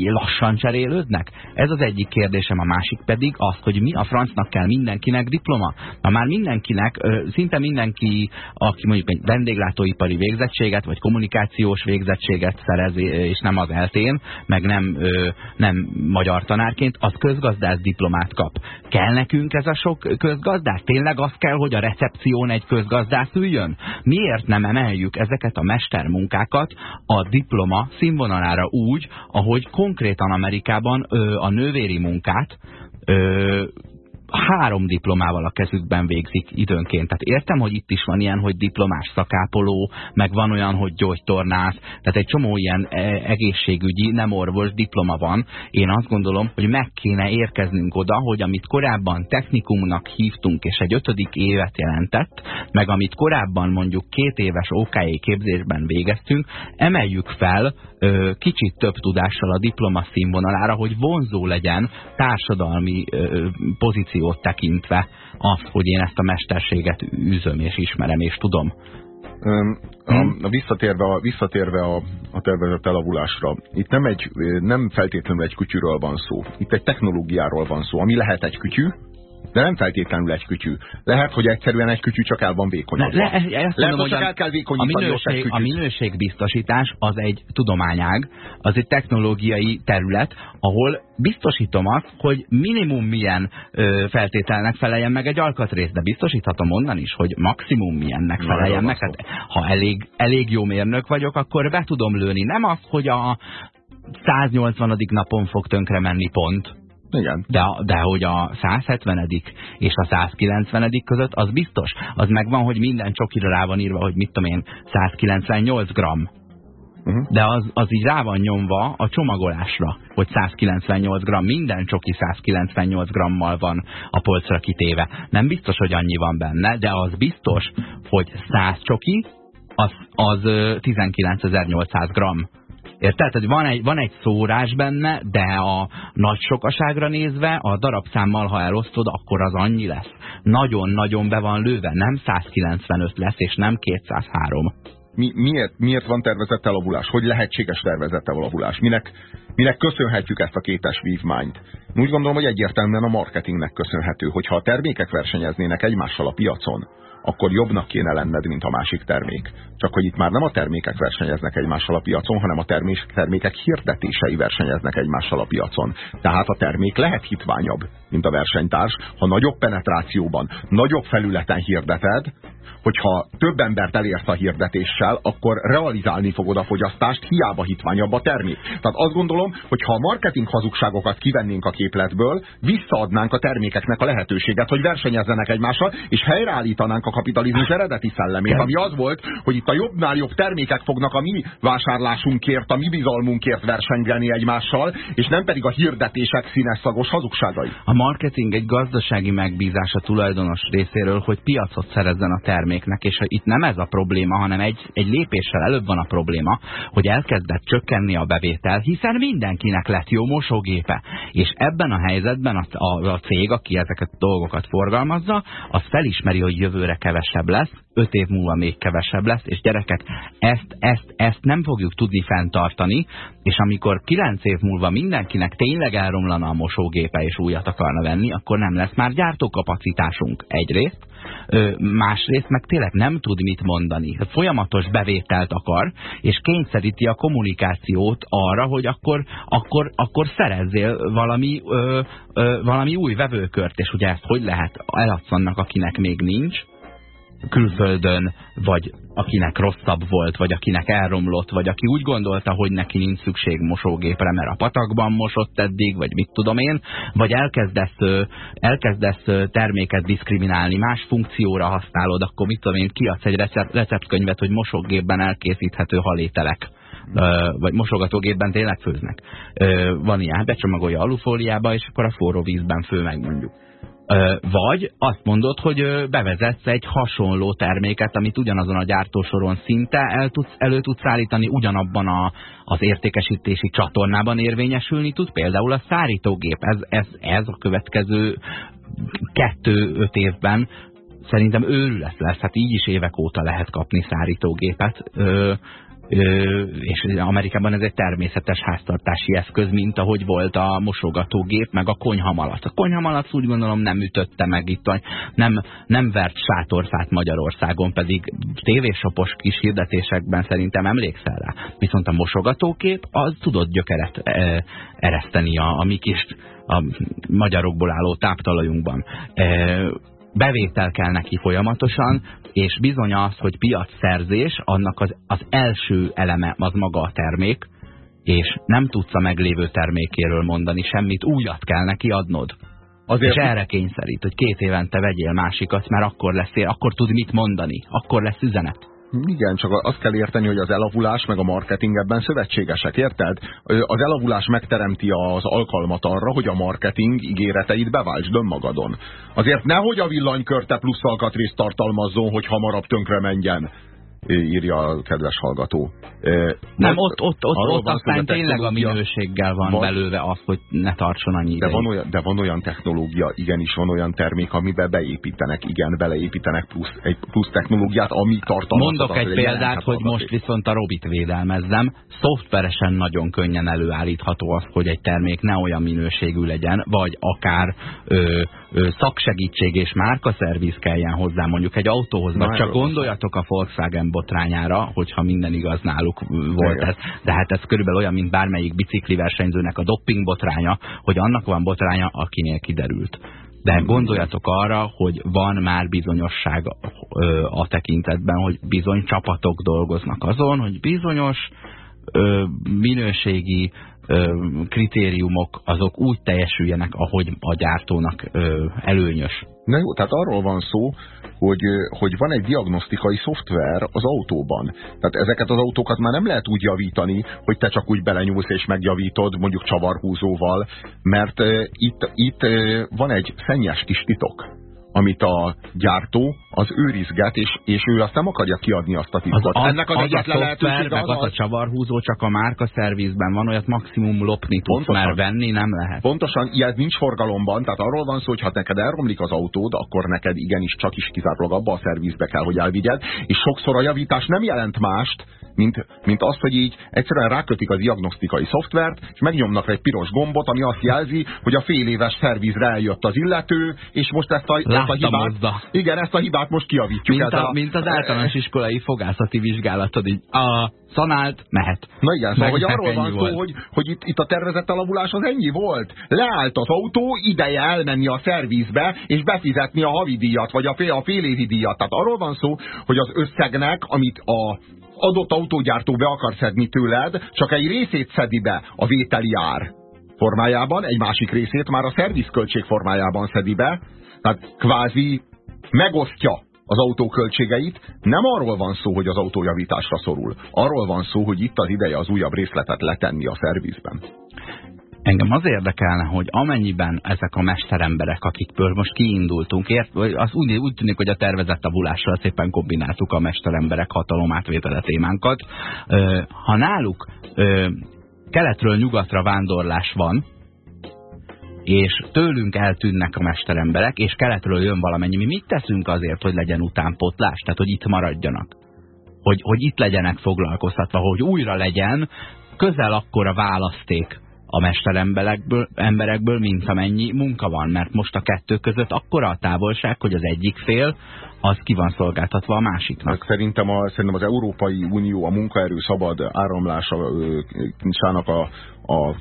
lassan cserélődnek? Ez az egyik kérdésem, a másik pedig az, hogy mi a francnak kell mindenkinek diploma. Na már mindenkinek, szinte mindenki, aki mondjuk egy vendéglátóipari végzettséget, vagy kommunikációs végzettséget szerez, és nem az eltén, meg nem, nem magyar tanárként, az közgazdász diplomát kap. Kell nekünk ez a sok közgazdász? Tényleg az kell, hogy a recepción egy közgazdász üljön? Miért nem emeljük ezeket a mestermunkákat a diploma színvonalára úgy, ahogy konkrétan Amerikában ö, a nővéri munkát ö, három diplomával a kezükben végzik időnként. Tehát értem, hogy itt is van ilyen, hogy diplomás szakápoló, meg van olyan, hogy gyógytornász, tehát egy csomó ilyen e, egészségügyi, nem orvos diploma van. Én azt gondolom, hogy meg kéne érkeznünk oda, hogy amit korábban technikumnak hívtunk, és egy ötödik évet jelentett, meg amit korábban mondjuk két éves OK képzésben végeztünk, emeljük fel kicsit több tudással a diploma színvonalára, hogy vonzó legyen társadalmi ö, pozíciót tekintve az, hogy én ezt a mesterséget űzöm és ismerem és tudom. A, a visszatérve, a, visszatérve a, a tervezett elavulásra, itt nem, egy, nem feltétlenül egy kütyűről van szó, itt egy technológiáról van szó, ami lehet egy kütyű, de nem feltétlenül egy kütyű. Lehet, hogy egyszerűen egy kütyű csak el van vékonyodva. Le, le, Lehet, mondom, hogy csak el kell vékonyítani a, minőség, a minőségbiztosítás az egy tudományág, az egy technológiai terület, ahol biztosítom azt, hogy minimum milyen ö, feltételnek feleljen meg egy alkatrész, de biztosíthatom onnan is, hogy maximum milyennek feleljen meg. Hát, ha elég, elég jó mérnök vagyok, akkor be tudom lőni. Nem az, hogy a 180. napon fog tönkre menni pont, igen. De, de hogy a 170 és a 190 között, az biztos. Az megvan, hogy minden csokira rá van írva, hogy mit tudom én, 198 gram. Uh -huh. De az, az így rá van nyomva a csomagolásra, hogy 198 gram, minden csoki 198 grammal van a polcra kitéve. Nem biztos, hogy annyi van benne, de az biztos, hogy 100 csoki, az, az 19.800 gram. Érted? Tehát van egy, van egy szórás benne, de a nagy sokaságra nézve a darabszámmal, ha elosztod, akkor az annyi lesz. Nagyon-nagyon be van lőve, nem 195 lesz, és nem 203. Mi, miért, miért van tervezett elavulás? Hogy lehetséges tervezett elavulás? Minek, minek köszönhetjük ezt a kétes vívmányt? Úgy gondolom, hogy egyértelműen a marketingnek köszönhető, hogyha a termékek versenyeznének egymással a piacon, akkor jobbnak kéne lenned, mint a másik termék. Csak hogy itt már nem a termékek versenyeznek egymással a piacon, hanem a termékek hirdetései versenyeznek egymással a piacon. Tehát a termék lehet hitványabb, mint a versenytárs, ha nagyobb penetrációban, nagyobb felületen hirdeted, hogyha több embert elérsz a hirdetéssel, akkor realizálni fogod a fogyasztást, hiába hitványabb a termék. Tehát azt gondolom, hogy ha a marketing hazugságokat kivennénk a képletből, visszaadnánk a termékeknek a lehetőséget, hogy versenyezzenek egymással, és helyreállítanánk a kapitalizmus eredeti szellemét, ami az volt, hogy itt a jobbnál jobb termékek fognak a mi vásárlásunkért, a mi bizalmunkért versengeni egymással, és nem pedig a hirdetések színes szagos hazugságai. A marketing egy gazdasági megbízás a tulajdonos részéről, hogy piacot szerezzen a terméknek, és itt nem ez a probléma, hanem egy, egy lépéssel előbb van a probléma, hogy elkezdett csökkenni a bevétel, hiszen mindenkinek lett jó mosógépe. És ebben a helyzetben a, a, a cég, aki ezeket a dolgokat forgalmazza, az felismeri, hogy jövőre kevesebb lesz, öt év múlva még kevesebb lesz, és gyerekek, ezt, ezt, ezt nem fogjuk tudni fenntartani, és amikor kilenc év múlva mindenkinek tényleg elromlana a mosógépe, és újat akarna venni, akkor nem lesz már gyártókapacitásunk egyrészt, másrészt meg tényleg nem tud mit mondani. Folyamatos bevételt akar, és kényszeríti a kommunikációt arra, hogy akkor, akkor, akkor szerezzél valami, ö, ö, valami új vevőkört, és ugye ezt hogy lehet eladsz annak, akinek még nincs, külföldön, vagy akinek rosszabb volt, vagy akinek elromlott, vagy aki úgy gondolta, hogy neki nincs szükség mosógépre, mert a patakban mosott eddig, vagy mit tudom én, vagy elkezdesz, elkezdesz terméket diszkriminálni, más funkcióra használod, akkor mit tudom én, kiadsz egy recept, receptkönyvet, hogy mosógépben elkészíthető halételek vagy mosogatógépben tényleg főznek. Van ilyen, becsomagolja alufóliába, és akkor a forró vízben fő meg mondjuk vagy azt mondod, hogy bevezetsz egy hasonló terméket, amit ugyanazon a gyártósoron szinte el tudsz, elő tudsz állítani, ugyanabban a, az értékesítési csatornában érvényesülni tud, például a szárítógép. Ez, ez, ez a következő kettő-öt évben szerintem őrület lesz. Hát így is évek óta lehet kapni szárítógépet. Ö, és Amerikában ez egy természetes háztartási eszköz, mint ahogy volt a mosogatógép, meg a konyhamalac. A konyhamalac úgy gondolom nem ütötte meg itt, nem, nem vert sátorfát Magyarországon, pedig tévésapos kis hirdetésekben szerintem emlékszel rá. Viszont a mosogatógép az tudott gyökeret e, ereszteni a, a mi kis a magyarokból álló táptalajunkban. E, bevétel kell neki folyamatosan, és bizony az, hogy piacszerzés, annak az, az első eleme az maga a termék, és nem tudsz a meglévő termékéről mondani semmit, újat kell neki adnod. Azért... És erre kényszerít, hogy két évente vegyél másikat, mert akkor lesz, akkor tud mit mondani, akkor lesz üzenet. Igen, csak azt kell érteni, hogy az elavulás meg a marketing ebben szövetségesek, érted? Az elavulás megteremti az alkalmat arra, hogy a marketing ígéreteit beváltsd önmagadon. Azért nehogy a villanykörte plusz alkatrészt tartalmazzon, hogy hamarabb tönkre menjen írja a kedves hallgató. Nem, ott, ott, ott, ott aztán tényleg a minőséggel van, van belőle az, hogy ne tartson annyi de van, olyan, de van olyan technológia, igenis van olyan termék, amiben beépítenek, igen, beleépítenek plusz, egy plusz technológiát, ami tartalmaz. Mondok egy példát, hogy most viszont a Robit védelmezzem. Szoftveresen nagyon könnyen előállítható az, hogy egy termék ne olyan minőségű legyen, vagy akár ö, szaksegítség és márkaszerviz kelljen hozzá mondjuk egy autóhoz, vagy csak gondoljatok a Volkswagen botrányára, hogyha minden igaz náluk volt Igen. ez. De hát ez körülbelül olyan, mint bármelyik bicikli versenyzőnek a dopping botránya, hogy annak van botránya, akinél kiderült. De gondoljatok arra, hogy van már bizonyosság a tekintetben, hogy bizony csapatok dolgoznak azon, hogy bizonyos minőségi kritériumok azok úgy teljesüljenek, ahogy a gyártónak előnyös. Na jó, tehát arról van szó, hogy, hogy van egy diagnosztikai szoftver az autóban. Tehát ezeket az autókat már nem lehet úgy javítani, hogy te csak úgy belenyúlsz és megjavítod, mondjuk csavarhúzóval, mert itt, itt van egy szennyes kis titok amit a gyártó az őrizget, és, és ő azt nem akarja kiadni azt a titkot. Az, Ennek az, az egyetlen a szoftver, meg az, az a csavarhúzó csak a márka szervizben van, olyat maximum lopni tudsz, Pontosan. mert venni nem lehet. Pontosan, ilyen nincs forgalomban, tehát arról van szó, hogy ha neked elromlik az autód, akkor neked igenis csak is kizárólag abba a szervizbe kell, hogy elvigyed, és sokszor a javítás nem jelent mást, mint, mint azt, hogy így egyszerűen rákötik a diagnosztikai szoftvert, és megnyomnak egy piros gombot, ami azt jelzi, hogy a fél éves szervizre eljött az illető, és most ezt a, ezt a hibát, igen, ezt a hibát most kiavítjuk. Mint, a, a, mint az általános iskolai fogászati vizsgálatod, így a szanált, mehet. Na igen, szóval, hogy arról van szó, hogy, hogy itt, itt a tervezett alavulás az ennyi volt. Leállt az autó, ideje elmenni a szervizbe, és befizetni a havidíjat, vagy a fél, a fél évi díjat. Tehát arról van szó, hogy az összegnek, amit a adott autógyártó be akar szedni tőled, csak egy részét szedi be a vételi ár formájában, egy másik részét már a szervizköltség formájában szedi be, tehát kvázi megosztja az autó költségeit, nem arról van szó, hogy az autó javításra szorul. Arról van szó, hogy itt az ideje az újabb részletet letenni a szervizben. Engem az érdekelne, hogy amennyiben ezek a mesteremberek, akikből most kiindultunk, ért, az úgy, úgy tűnik, hogy a tervezett tabulással szépen kombináltuk a mesteremberek hatalomátvétele témánkat. Ha náluk keletről nyugatra vándorlás van, és tőlünk eltűnnek a mesteremberek, és keletről jön valamennyi. Mi mit teszünk azért, hogy legyen utánpotlás? Tehát, hogy itt maradjanak? Hogy, hogy itt legyenek foglalkoztatva, hogy újra legyen közel akkor a választék a mesteremberekből, emberekből, mint amennyi munka van, mert most a kettő között akkora a távolság, hogy az egyik fél az ki van szolgáltatva a másiknak. Hát szerintem, a, szerintem az Európai Unió a munkaerő szabad áramlásának a, a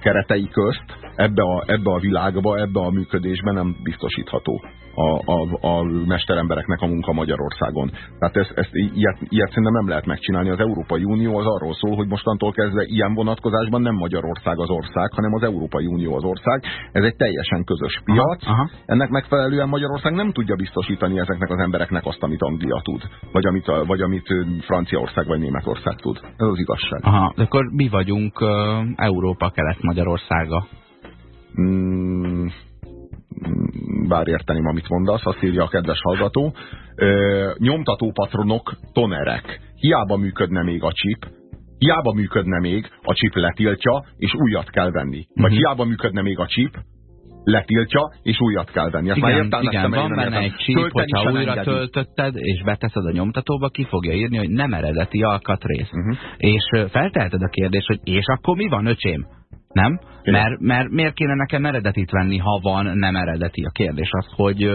keretei közt ebbe a, ebbe a világba, ebbe a működésbe nem biztosítható a, a, a mesterembereknek a munka Magyarországon. Tehát ezt, ezt ilyet, ilyet szerintem nem lehet megcsinálni. Az Európai Unió az arról szól, hogy mostantól kezdve ilyen vonatkozásban nem Magyarország az ország, hanem az Európai Unió az ország. Ez egy teljesen közös piac. Aha, aha. Ennek megfelelően Magyarország nem tudja biztosítani ezeknek az embereknek azt, amit Anglia tud, vagy amit, vagy amit Franciaország vagy Németország tud. Ez az igazság. Aha, de akkor mi vagyunk uh, Európa kelet-Magyarországa? Mm, bár érteném, amit mondasz, azt írja a kedves hallgató. Ö, nyomtató patronok, tonerek. Hiába működne még a chip, hiába működne még, a chip letiltja, és újat kell venni. Vagy uh mhm. -huh. hiába működne még a chip, letiltja, és újat kell venni. Azt igen, igen van benne egy chip, hogyha újra engedi. töltötted, és beteszed a nyomtatóba, ki fogja írni, hogy nem eredeti alkatrész. Uh mhm. -huh. És felteheted a kérdést, hogy és akkor mi van, öcsém? Nem? Mert, mert miért kéne nekem eredetit venni, ha van nem eredeti? A kérdés az, hogy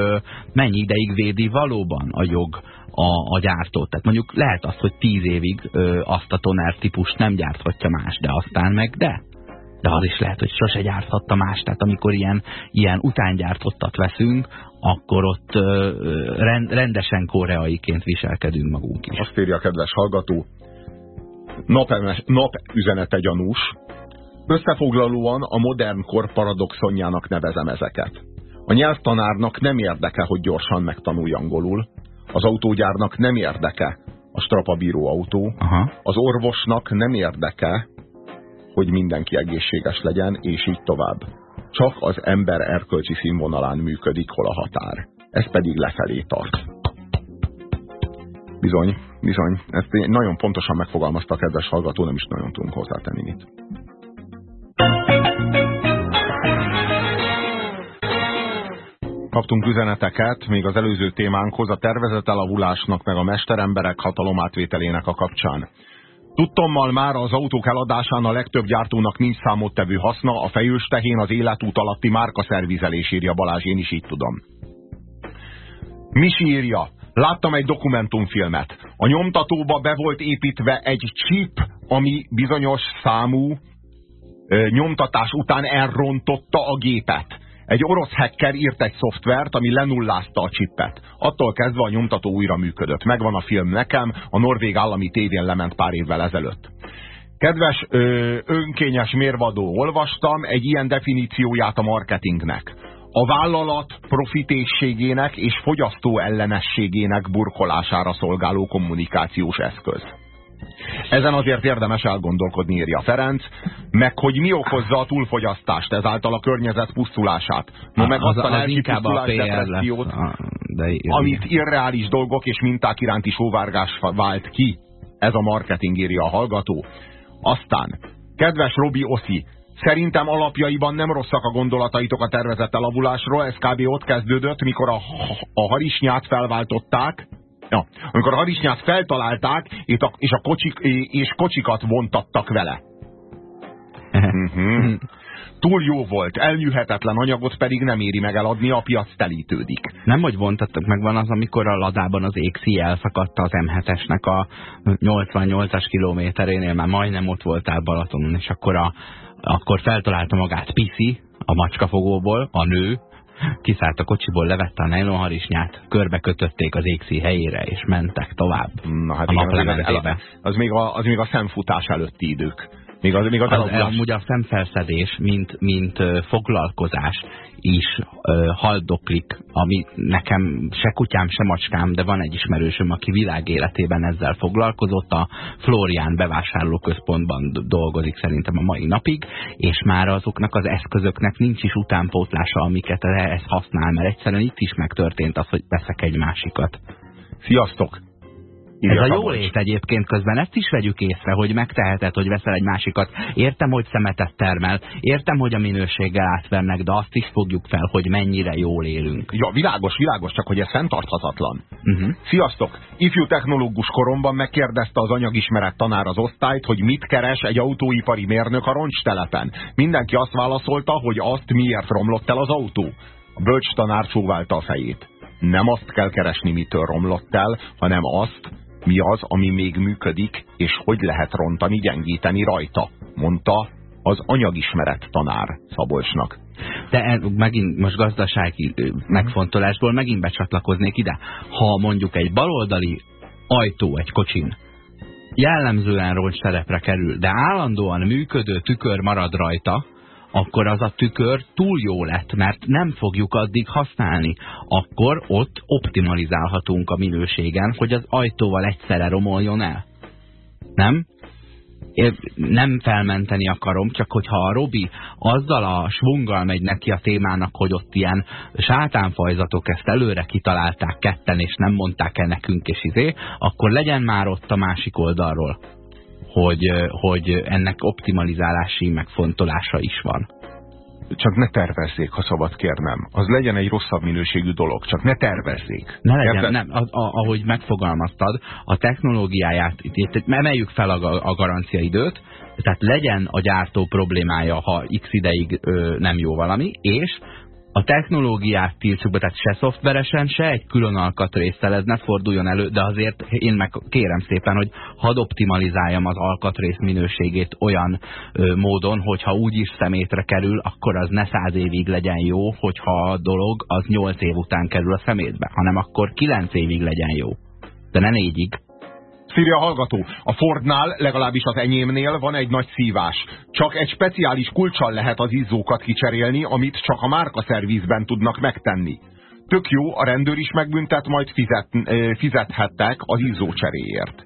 mennyi ideig védi valóban a jog a, a gyártót. Tehát mondjuk lehet az, hogy tíz évig ö, azt a toner típust nem gyárthatja más, de aztán meg de. De az is lehet, hogy sose gyárthatta más. Tehát amikor ilyen, ilyen utángyártottat veszünk, akkor ott ö, rend, rendesen koreaiként viselkedünk magunk is. Azt írja a kedves hallgató, nap, nap gyanús, Összefoglalóan a modern kor paradoxonjának nevezem ezeket. A nyelvtanárnak nem érdeke, hogy gyorsan megtanulj angolul. Az autógyárnak nem érdeke a strapabíró autó. Aha. Az orvosnak nem érdeke, hogy mindenki egészséges legyen, és így tovább. Csak az ember erkölcsi színvonalán működik, hol a határ. Ez pedig lefelé tart. Bizony, bizony. Ezt nagyon pontosan megfogalmazta a kedves hallgató, nem is nagyon tudunk hozzátenni mit. Kaptunk üzeneteket még az előző témánkhoz a tervezett elavulásnak meg a mesteremberek hatalomátvételének a kapcsán. Tudtommal már az autók eladásán a legtöbb gyártónak nincs számottevő haszna, a fejős tehén az életút alatti márkaszervizelés írja Balázs, én is így tudom. Misi írja, láttam egy dokumentumfilmet. A nyomtatóba be volt építve egy chip, ami bizonyos számú ö, nyomtatás után elrontotta a gépet. Egy orosz hacker írt egy szoftvert, ami lenullázta a csippet. Attól kezdve a nyomtató újra működött. Megvan a film nekem, a norvég állami tévén lement pár évvel ezelőtt. Kedves ö, önkényes mérvadó, olvastam egy ilyen definícióját a marketingnek. A vállalat profitészségének és fogyasztó ellenességének burkolására szolgáló kommunikációs eszköz. Ezen azért érdemes elgondolkodni, írja Ferenc, meg hogy mi okozza a túlfogyasztást, ezáltal a környezet pusztulását. No, meg az, azt a lelki pusztulás depressziót, de, amit irreális dolgok és minták iránti sóvárgás vált ki. Ez a marketing írja a hallgató. Aztán, kedves Robi Oszi, Szerintem alapjaiban nem rosszak a gondolataitok a tervezett elavulásról, ez kb. ott kezdődött, mikor a, a harisnyát felváltották, Ja, amikor a harisnyát feltalálták, és, a, és, a kocsik, és kocsikat vontattak vele. Mhm. Túl jó volt, elnyűhetetlen anyagot pedig nem éri meg eladni, a piac telítődik. Nem, hogy vontattak meg, van az, amikor a ladában az égszi elszakadta az M7-esnek a 88-as kilométerénél, már majdnem ott voltál Balatonon, és akkor, a, akkor feltalálta magát Piszi, a macskafogóból, a nő, kiszállt a kocsiból, levette a nejlonharisnyát, körbe kötötték az égszí helyére, és mentek tovább Na, hát a igen, az, az, még a, az még a szemfutás előtti idők. Még az, még az, az amúgy a szemfelszedés, mint, mint foglalkozás is ö, haldoklik, ami nekem se kutyám, se macskám, de van egy ismerősöm, aki világ életében ezzel foglalkozott, a Florian bevásárlóközpontban dolgozik szerintem a mai napig, és már azoknak az eszközöknek nincs is utánpótlása, amiket ez használ, mert egyszerűen itt is megtörtént az, hogy veszek egy másikat. Sziasztok! Ez a jólét egyébként közben, ezt is vegyük észre, hogy megteheted, hogy veszel egy másikat. Értem, hogy szemetet termel, értem, hogy a minőséggel átvernek, de azt is fogjuk fel, hogy mennyire jól élünk. Ja, világos, világos, csak hogy ez fenntarthatatlan. Uh mhm. -huh. Sziasztok! Ifjú technológus koromban megkérdezte az anyagismeret tanár az osztályt, hogy mit keres egy autóipari mérnök a roncstelepen. Mindenki azt válaszolta, hogy azt miért romlott el az autó. A bölcs tanár csóválta a fejét. Nem azt kell keresni, mitől romlott el, hanem azt, mi az, ami még működik, és hogy lehet rontani, gyengíteni rajta, mondta az anyagismeret tanár Szabolcsnak. De megint most gazdasági megfontolásból megint becsatlakoznék ide. Ha mondjuk egy baloldali ajtó egy kocsin jellemzően roncs szerepre kerül, de állandóan működő tükör marad rajta, akkor az a tükör túl jó lett, mert nem fogjuk addig használni. Akkor ott optimalizálhatunk a minőségen, hogy az ajtóval egyszerre romoljon el. Nem? Én nem felmenteni akarom, csak hogyha a Robi azzal a svunggal megy neki a témának, hogy ott ilyen sátánfajzatok ezt előre kitalálták ketten, és nem mondták el nekünk, és izé, akkor legyen már ott a másik oldalról hogy, hogy ennek optimalizálási megfontolása is van. Csak ne tervezzék, ha szabad kérnem. Az legyen egy rosszabb minőségű dolog, csak ne tervezzék. Ne legyen, Érted? nem, a, a, ahogy megfogalmaztad, a technológiáját, itt, emeljük fel a, a garancia időt, tehát legyen a gyártó problémája, ha x ideig ö, nem jó valami, és a technológiát tiltsuk be, tehát se szoftveresen, se egy külön alkatrészsel ez ne forduljon elő, de azért én meg kérem szépen, hogy hadd optimalizáljam az alkatrész minőségét olyan ö, módon, hogyha úgyis szemétre kerül, akkor az ne száz évig legyen jó, hogyha a dolog az nyolc év után kerül a szemétbe, hanem akkor kilenc évig legyen jó, de ne négyig. Szírja hallgató, a Fordnál, legalábbis az enyémnél van egy nagy szívás. Csak egy speciális kulcsal lehet az izzókat kicserélni, amit csak a márka szervizben tudnak megtenni. Tök jó, a rendőr is megbüntet, majd fizet, fizethettek az izzó cseréért.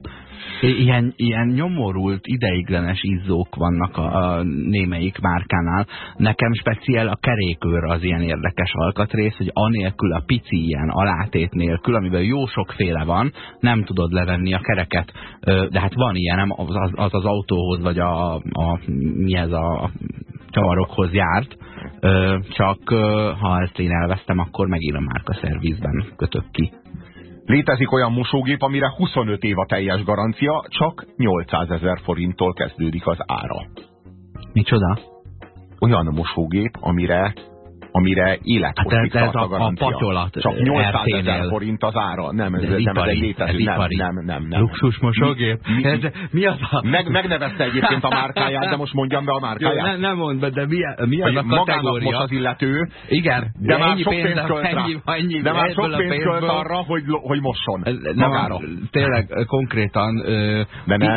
Ilyen, ilyen nyomorult, ideiglenes izzók vannak a, a némelyik márkánál. Nekem speciál a kerékőr az ilyen érdekes alkatrész, hogy anélkül a pici ilyen alátét nélkül, amiben jó sokféle van, nem tudod levenni a kereket. De hát van ilyen, nem az az, az autóhoz, vagy a, a mi ez a csavarokhoz járt, csak ha ezt én elvesztem, akkor megint a márka szervizben kötök ki. Létezik olyan mosógép, amire 25 év a teljes garancia, csak 800 ezer forinttól kezdődik az ára. Micsoda? Olyan mosógép, amire amire élethosszig hát ez, ez a, a, a patyolat Csak 800 ezer forint az ára. Nem, ez, ez, nem, ez egy létező. Ez nem, nem, nem, nem. Luxus mosógép? Mi, mi, ez, mi az a... Meg, megnevezte egyébként a márkáját, de most mondjam be a márkáját. Jó, ne, nem mondd be, de mi, mi az a kategória? most az illető. Igen, de, de már sok pénzt költ rá. Ennyi, de már sok pénzt költ arra, hogy, hogy mosson. Magára. Tényleg konkrétan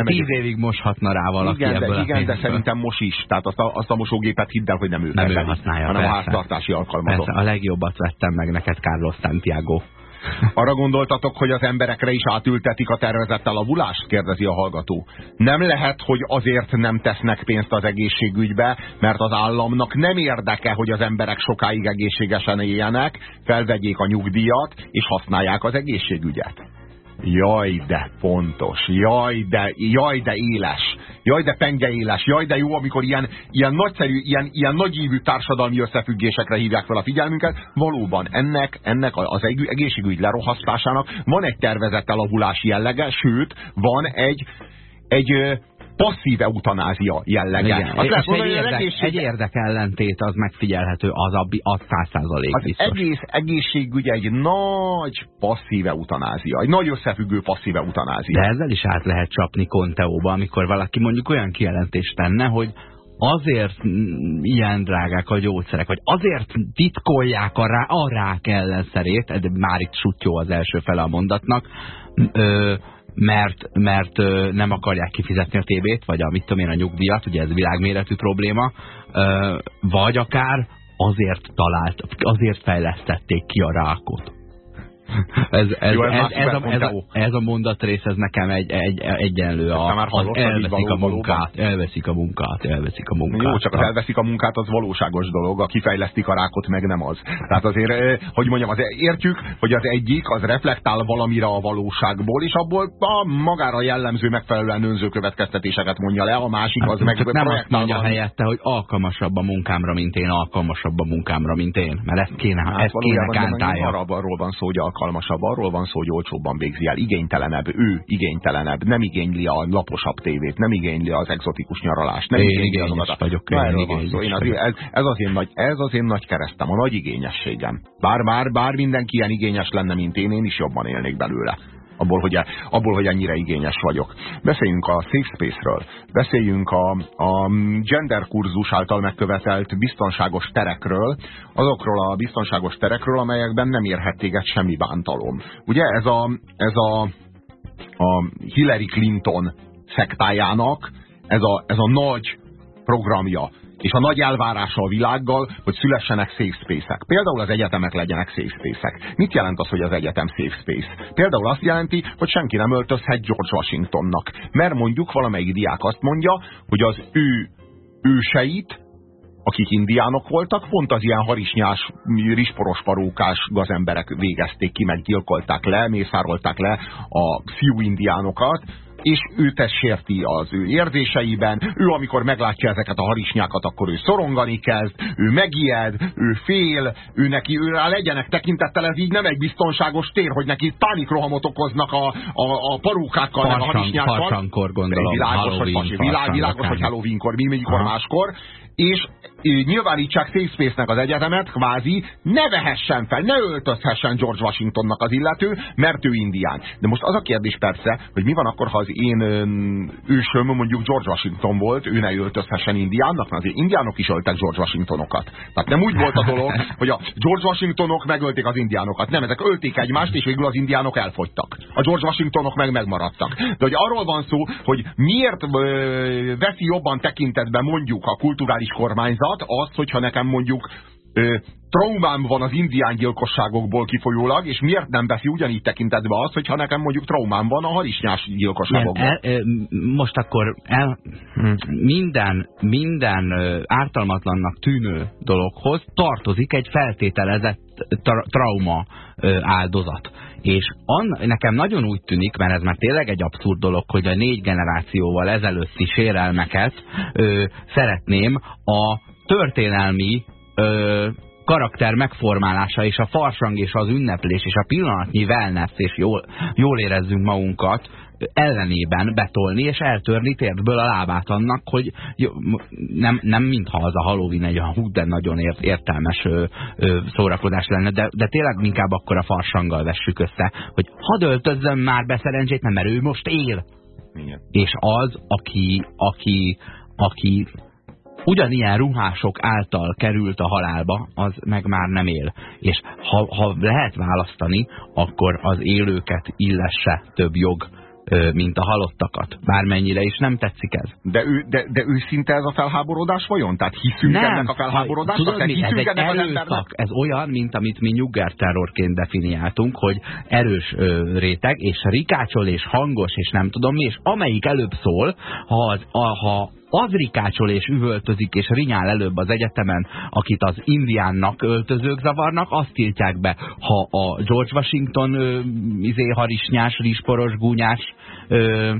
tíz évig moshatna rá valaki igen, de, igen, de szerintem mos is. Tehát azt a, azt a mosógépet hidd el, hogy nem ő, nem ő használja, hanem a háztartás óriási alkalmazott. Persze, a legjobbat vettem meg neked, Carlos Santiago. Arra gondoltatok, hogy az emberekre is átültetik a tervezett elavulást? kérdezi a hallgató. Nem lehet, hogy azért nem tesznek pénzt az egészségügybe, mert az államnak nem érdeke, hogy az emberek sokáig egészségesen éljenek, felvegyék a nyugdíjat, és használják az egészségügyet. Jaj, de pontos, jaj, de, jaj, de éles, jaj, de penge éles, jaj, de jó, amikor ilyen, ilyen nagyszerű, ilyen, ilyen nagyívű társadalmi összefüggésekre hívják fel a figyelmünket. Valóban ennek, ennek az egészségügy lerohasztásának van egy tervezett elavulási jellege, sőt, van egy, egy passzív eutanázia jellege. Igen. Azt lehet mondani, egy, érdek, egészség... egy érdekellentét az megfigyelhető, az a, az száz százalék Az biztos. egész egészségügy egy nagy passzív eutanázia, egy nagy összefüggő passzív eutanázia. De ezzel is át lehet csapni Conteóba, amikor valaki mondjuk olyan kijelentést tenne, hogy azért ilyen drágák a gyógyszerek, vagy azért titkolják a, rá, a rák ellenszerét, már itt sutyó az első fele a mondatnak, ö, mert, mert nem akarják kifizetni a tévét, vagy a, mit tudom én, a nyugdíjat, ugye ez világméretű probléma, vagy akár azért talált, azért fejlesztették ki a rákot. Ez, ez, Jó, ez, ez, ez, a, ez, a, ez a mondatrész, ez nekem egy, egy, egyenlő. A, már az elveszik a munkát, elveszik a munkát, elveszik a munkát. Jó, csak az elveszik a munkát, az valóságos dolog, a kifejlesztik a rákot, meg nem az. Tehát azért, hogy mondjam, az értjük, hogy az egyik, az reflektál valamire a valóságból, és abból a magára jellemző megfelelően önző következtetéseket mondja le, a másik az hát, meg nem azt mondja valami. helyette, hogy alkalmasabb a munkámra, mint én, alkalmasabb a munkámra, mint én. Mert ezt kéne, hát ezt kéne kántálja. Arról van szó, hogy alkalmasabb. Arról van szó, hogy olcsóbban végzi el. Igénytelenebb, ő igénytelenebb, nem igényli a laposabb tévét, nem igényli az exotikus nyaralást, nem én igényli azokat a... vagyok, én igényes szó. Én az, ez, ez, az én nagy, ez az én nagy keresztem, a nagy igényességem. Bár, bár, bár mindenki ilyen igényes lenne, mint én, én is jobban élnék belőle abból, hogy, abból, hogy ennyire igényes vagyok. Beszéljünk a Safe Space-ről, beszéljünk a, a gender kurzus által megkövetelt biztonságos terekről, azokról a biztonságos terekről, amelyekben nem érhet téged semmi bántalom. Ugye ez a, ez a, a Hillary Clinton szektájának ez a, ez a nagy programja, és a nagy elvárása a világgal, hogy szülessenek safe space-ek. Például az egyetemek legyenek safe space-ek. Mit jelent az, hogy az egyetem safe space? Például azt jelenti, hogy senki nem öltözhet George Washingtonnak. Mert mondjuk valamelyik diák azt mondja, hogy az ő őseit, akik indiánok voltak, pont az ilyen harisnyás, risporos parókás gazemberek végezték ki, meg gyilkolták le, mészárolták le a fiú indiánokat, és ő sérti az ő érzéseiben, ő amikor meglátja ezeket a harisnyákat, akkor ő szorongani kezd, ő megijed, ő fél, ő neki ő rá legyenek tekintettel, ez így nem egy biztonságos tér, hogy neki pánikrohamot okoznak a, a, a parókákkal, Farsang, a harisnyákkal. Farsankor gondolom. Világos, hogy, világ, világos, hogy Halloweenkor, mi mikor máskor, és nyilvánítsák Safe Space-nek az egyetemet, kvázi ne vehessen fel, ne öltözhessen George Washingtonnak az illető, mert ő indián. De most az a kérdés persze, hogy mi van akkor, ha az én ősöm mondjuk George Washington volt, ő ne öltözhessen indiánnak, mert azért indiánok is öltek George Washingtonokat. Tehát nem úgy volt a dolog, hogy a George Washingtonok megölték az indiánokat. Nem, ezek ölték egymást, és végül az indiánok elfogytak. A George Washingtonok meg megmaradtak. De hogy arról van szó, hogy miért veszi jobban tekintetbe mondjuk a kulturális kormányzat, miatt azt, hogyha nekem mondjuk traumám van az indián gyilkosságokból kifolyólag, és miért nem veszi ugyanígy tekintetbe azt, hogyha nekem mondjuk traumám van a harisnyás gyilkosságokból. El, el, most akkor el, hm, minden, minden ártalmatlannak tűnő dologhoz tartozik egy feltételezett tra trauma áldozat. És an, nekem nagyon úgy tűnik, mert ez már tényleg egy abszurd dolog, hogy a négy generációval ezelőtti sérelmeket ö, szeretném a történelmi ö, karakter megformálása és a farsang és az ünneplés és a pillanatnyi wellness és jól, jól érezzünk magunkat ellenében betolni és eltörni térdből a lábát annak, hogy jó, nem, nem mintha az a Halloween egy hú, de nagyon ért, értelmes ö, ö, szórakozás lenne, de, de tényleg inkább akkor a farsanggal vessük össze, hogy hadd öltözzön már be szerencsét, mert ő most él. Igen. És az, aki, aki, aki ugyanilyen ruhások által került a halálba, az meg már nem él. És ha, ha lehet választani, akkor az élőket illesse több jog, mint a halottakat. Bármennyire is nem tetszik ez. De, ő, de, de őszinte ez a felháborodás vajon? Tehát hiszünk nem, ennek a felháborodásnak? Tudod mi? Ez egy erőszak. Ez olyan, mint amit mi nyuggerterrorként definiáltunk, hogy erős ö, réteg, és rikácsol, és hangos, és nem tudom mi, és amelyik előbb szól, ha, az, a, ha az rikácsol és üvöltözik és rinyál előbb az egyetemen, akit az indiánnak öltözők zavarnak, azt tiltják be. Ha a George Washington ö, izé harisnyás, risporos, gúnyás ö,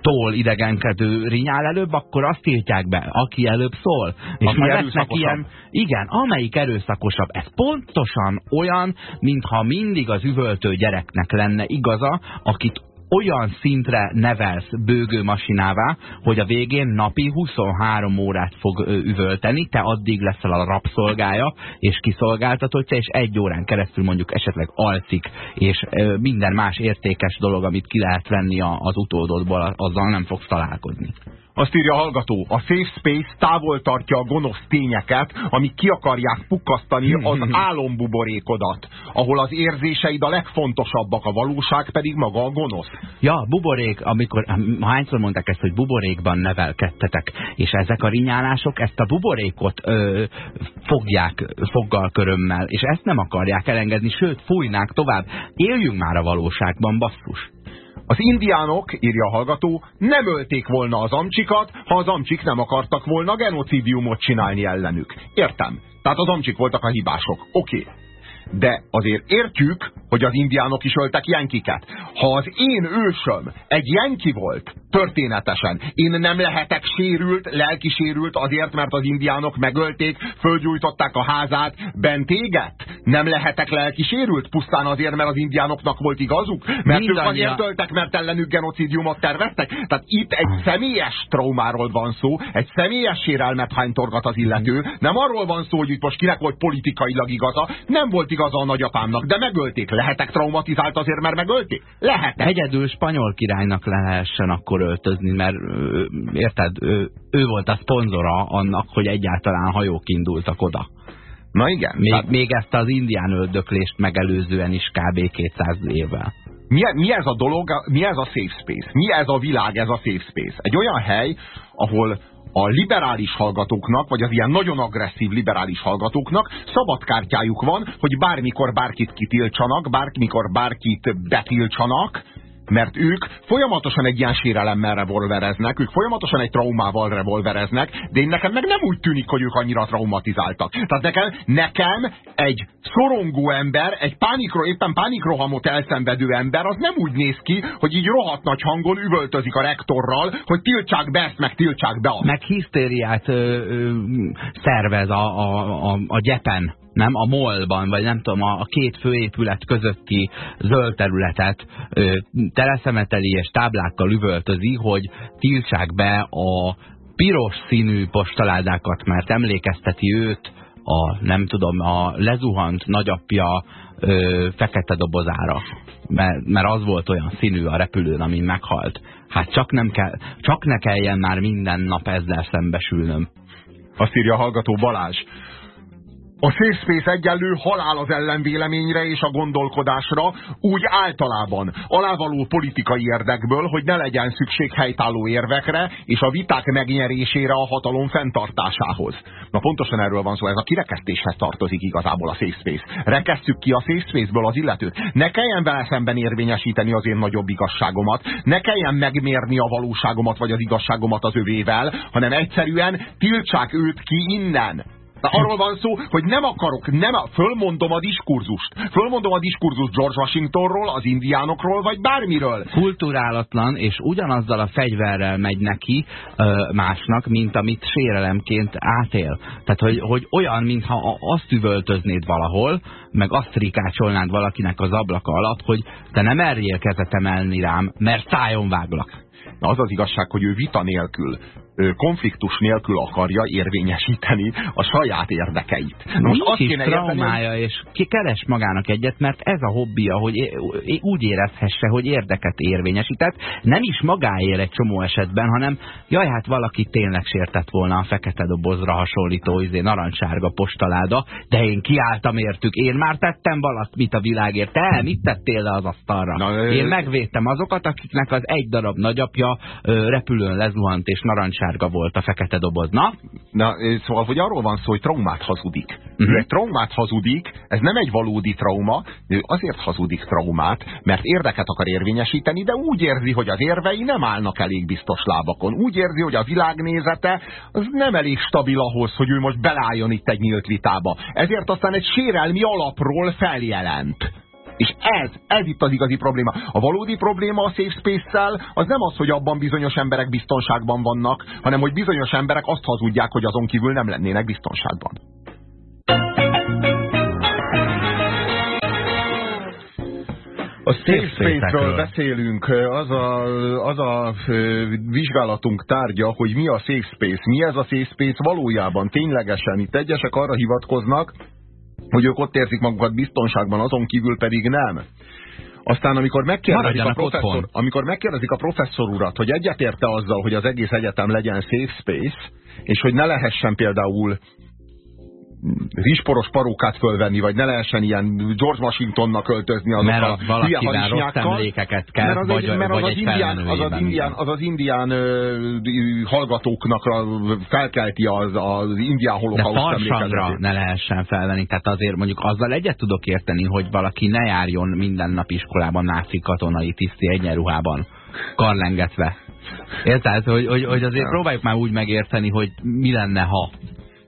tól idegenkedő rinyál előbb, akkor azt tiltják be, aki előbb szól. És majd lesznek ilyen, igen, amelyik erőszakosabb. Ez pontosan olyan, mintha mindig az üvöltő gyereknek lenne igaza, akit olyan szintre nevelsz bőgőmasinává, hogy a végén napi 23 órát fog üvölteni, te addig leszel a rabszolgája és kiszolgáltatottja, és egy órán keresztül mondjuk esetleg alszik, és minden más értékes dolog, amit ki lehet venni az utódodból, azzal nem fogsz találkozni. Azt írja a hallgató, a Safe Space távol tartja a gonosz tényeket, amik ki akarják pukkasztani az álombuborékodat, ahol az érzéseid a legfontosabbak, a valóság pedig maga a gonosz. Ja, buborék, amikor, hányszor mondták ezt, hogy buborékban nevelkedtetek, és ezek a rinyálások ezt a buborékot ö, fogják foggal körömmel, és ezt nem akarják elengedni, sőt, fújnák tovább. Éljünk már a valóságban, basszus. Az indiánok, írja a hallgató, nem ölték volna az amcsikat, ha az amcsik nem akartak volna genocidiumot csinálni ellenük. Értem. Tehát az amcsik voltak a hibások. Oké. Okay. De azért értjük, hogy az indiánok is öltek jenkiket. Ha az én ősöm egy jenki volt, történetesen, én nem lehetek sérült, lelkisérült azért, mert az indiánok megölték, földgyújtották a házát, bent éget? Nem lehetek lelkisérült pusztán azért, mert az indiánoknak volt igazuk? Mert Mindannyian... ők azért öltek, mert ellenük genocidiumot terveztek? Tehát itt egy személyes traumáról van szó, egy személyes sérelmet hánytorgat az illető, nem arról van szó, hogy itt most kinek volt politikailag igaza, nem volt igaza a nagyapámnak, de megölték. Lehetek traumatizált azért, mert megölték? Lehetek. Egyedül spanyol királynak lehessen akkor öltözni, mert érted, ő, ő volt a szponzora annak, hogy egyáltalán hajók indultak oda. Na igen. Még, tehát... még ezt az indián öldöklést megelőzően is kb. 200 évvel. Mi, mi ez a dolog, mi ez a safe space? Mi ez a világ, ez a safe space? Egy olyan hely, ahol a liberális hallgatóknak, vagy az ilyen nagyon agresszív liberális hallgatóknak szabad kártyájuk van, hogy bármikor bárkit kitiltsanak, bármikor bárkit betiltsanak, mert ők folyamatosan egy ilyen sérelemmel revolvereznek, ők folyamatosan egy traumával revolvereznek, de én nekem meg nem úgy tűnik, hogy ők annyira traumatizáltak. Tehát nekem, nekem egy szorongó ember, egy pánikro, éppen pánikrohamot elszenvedő ember, az nem úgy néz ki, hogy így rohadt nagy hangon üvöltözik a rektorral, hogy tiltsák be ezt, meg tiltsák be azt. Meg hisztériát ö, ö, szervez a, a, a, a gyepen nem a molban, vagy nem tudom, a, a két főépület közötti zöld területet ö, teleszemeteli és táblákkal üvöltözi, hogy tiltsák be a piros színű postaládákat, mert emlékezteti őt a, nem tudom, a lezuhant nagyapja ö, fekete dobozára. Mert, mert az volt olyan színű a repülőn, amin meghalt. Hát csak, nem kell, csak ne kelljen már minden nap ezzel szembesülnöm. Azt írja a hallgató Balázs. A safe space egyenlő halál az ellenvéleményre és a gondolkodásra, úgy általában alávaló politikai érdekből, hogy ne legyen szükség helytálló érvekre és a viták megnyerésére a hatalom fenntartásához. Na pontosan erről van szó, ez a kirekesztéshez tartozik igazából a safe space. Rekesszük ki a safe space-ből az illetőt. Ne kelljen vele szemben érvényesíteni az én nagyobb igazságomat, ne kelljen megmérni a valóságomat vagy az igazságomat az övével, hanem egyszerűen tiltsák őt ki innen Na, arról van szó, hogy nem akarok, nem, fölmondom a diskurzust. Fölmondom a diskurzust George Washingtonról, az indiánokról, vagy bármiről. Kulturálatlan, és ugyanazzal a fegyverrel megy neki ö, másnak, mint amit sérelemként átél. Tehát, hogy, hogy olyan, mintha azt üvöltöznéd valahol, meg azt rikácsolnád valakinek az ablaka alatt, hogy te nem merjél kezet emelni rám, mert szájon váglak. Na az az igazság, hogy ő vita nélkül konfliktus nélkül akarja érvényesíteni a saját érdekeit. Most azt kéne traumája, érteni, és ki keres magának egyet, mert ez a hobbija, hogy úgy érezhesse, hogy érdeket érvényesített, nem is magáért egy csomó esetben, hanem jaj, hát valaki tényleg sértett volna a fekete dobozra hasonlító izé, narancssárga postaláda, de én kiálltam értük, én már tettem valamit a világért, te mit tettél le az asztalra? Na, én megvédtem azokat, akiknek az egy darab nagyapja repülőn lezuhant és narancs sárga volt a fekete doboz. Na? Na, szóval, hogy arról van szó, hogy traumát hazudik. Uh -huh. Ő egy traumát hazudik, ez nem egy valódi trauma, ő azért hazudik traumát, mert érdeket akar érvényesíteni, de úgy érzi, hogy az érvei nem állnak elég biztos lábakon. Úgy érzi, hogy a világnézete az nem elég stabil ahhoz, hogy ő most belálljon itt egy nyílt vitába. Ezért aztán egy sérelmi alapról feljelent. És ez, ez itt az igazi probléma. A valódi probléma a safe space-szel az nem az, hogy abban bizonyos emberek biztonságban vannak, hanem hogy bizonyos emberek azt hazudják, hogy azon kívül nem lennének biztonságban. A Safe Space-ről beszélünk, az a, az a vizsgálatunk tárgya, hogy mi a Safe Space, mi ez a Safe Space valójában, ténylegesen. Itt egyesek arra hivatkoznak, hogy ők ott érzik magukat biztonságban, azon kívül pedig nem. Aztán amikor megkérdezik, a professzor, amikor megkérdezik a professzor urat, hogy egyetérte azzal, hogy az egész egyetem legyen safe space, és hogy ne lehessen például rizsporos parókát fölvenni, vagy ne lehessen ilyen George Washingtonnak öltözni azok mert a hülye rossz emlékeket kell, mert az, vagy, egy, mert az, az, indián, az, az indián, az az indián ö, hallgatóknak felkelti az, az indián holokauszt emlékezetét. ne lehessen felvenni, tehát azért mondjuk azzal egyet tudok érteni, hogy valaki ne járjon minden nap iskolában náci katonai tiszti egyenruhában, karlengetve. Érted? Hogy, hogy, hogy azért próbáljuk már úgy megérteni, hogy mi lenne, ha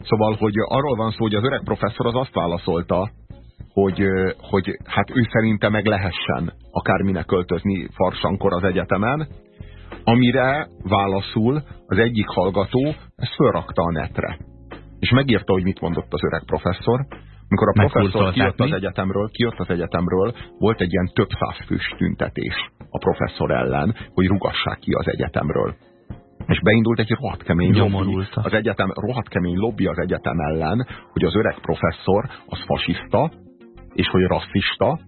Szóval, hogy arról van szó, hogy az öreg professzor az azt válaszolta, hogy, hogy hát ő szerinte meg lehessen akárminek költözni farsankor az egyetemen, amire válaszul az egyik hallgató ezt fölrakta a netre. És megírta, hogy mit mondott az öreg professzor. Amikor a professzor kijött az egyetemről, kijött az egyetemről, volt egy ilyen több száz fős tüntetés a professzor ellen, hogy rugassák ki az egyetemről. És beindult egy rohadt kemény lobby. Az egyetem, rohadt kemény lobby az egyetem ellen, hogy az öreg professzor az fasiszta, és hogy rasszista,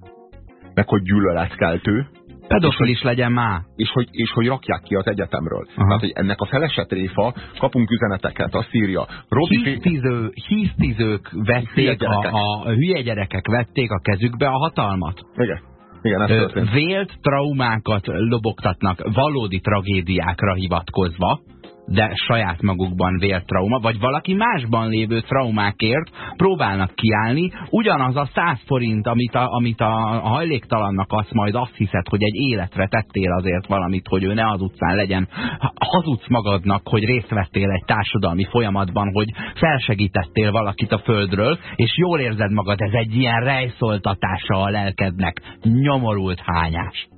meg hogy gyűlöletkeltő, Pedofil is legyen már. És hogy, és hogy rakják ki az egyetemről. Aha. Tehát, hogy ennek a feleset réfa, kapunk üzeneteket, azt írja. Robi Híztiző, híztizők vették, a, a hülye gyerekek vették a kezükbe a hatalmat. Igen. Igen, ez történt. Vélt traumákat lobogtatnak valódi tragédiákra hivatkozva, de saját magukban vértrauma, vagy valaki másban lévő traumákért próbálnak kiállni, ugyanaz a 100 forint, amit a, amit a hajléktalannak azt majd azt hiszed, hogy egy életre tettél azért valamit, hogy ő ne az utcán legyen. Hazudsz magadnak, hogy részt vettél egy társadalmi folyamatban, hogy felsegítettél valakit a földről, és jól érzed magad, ez egy ilyen rejszoltatása a lelkednek. Nyomorult hányás.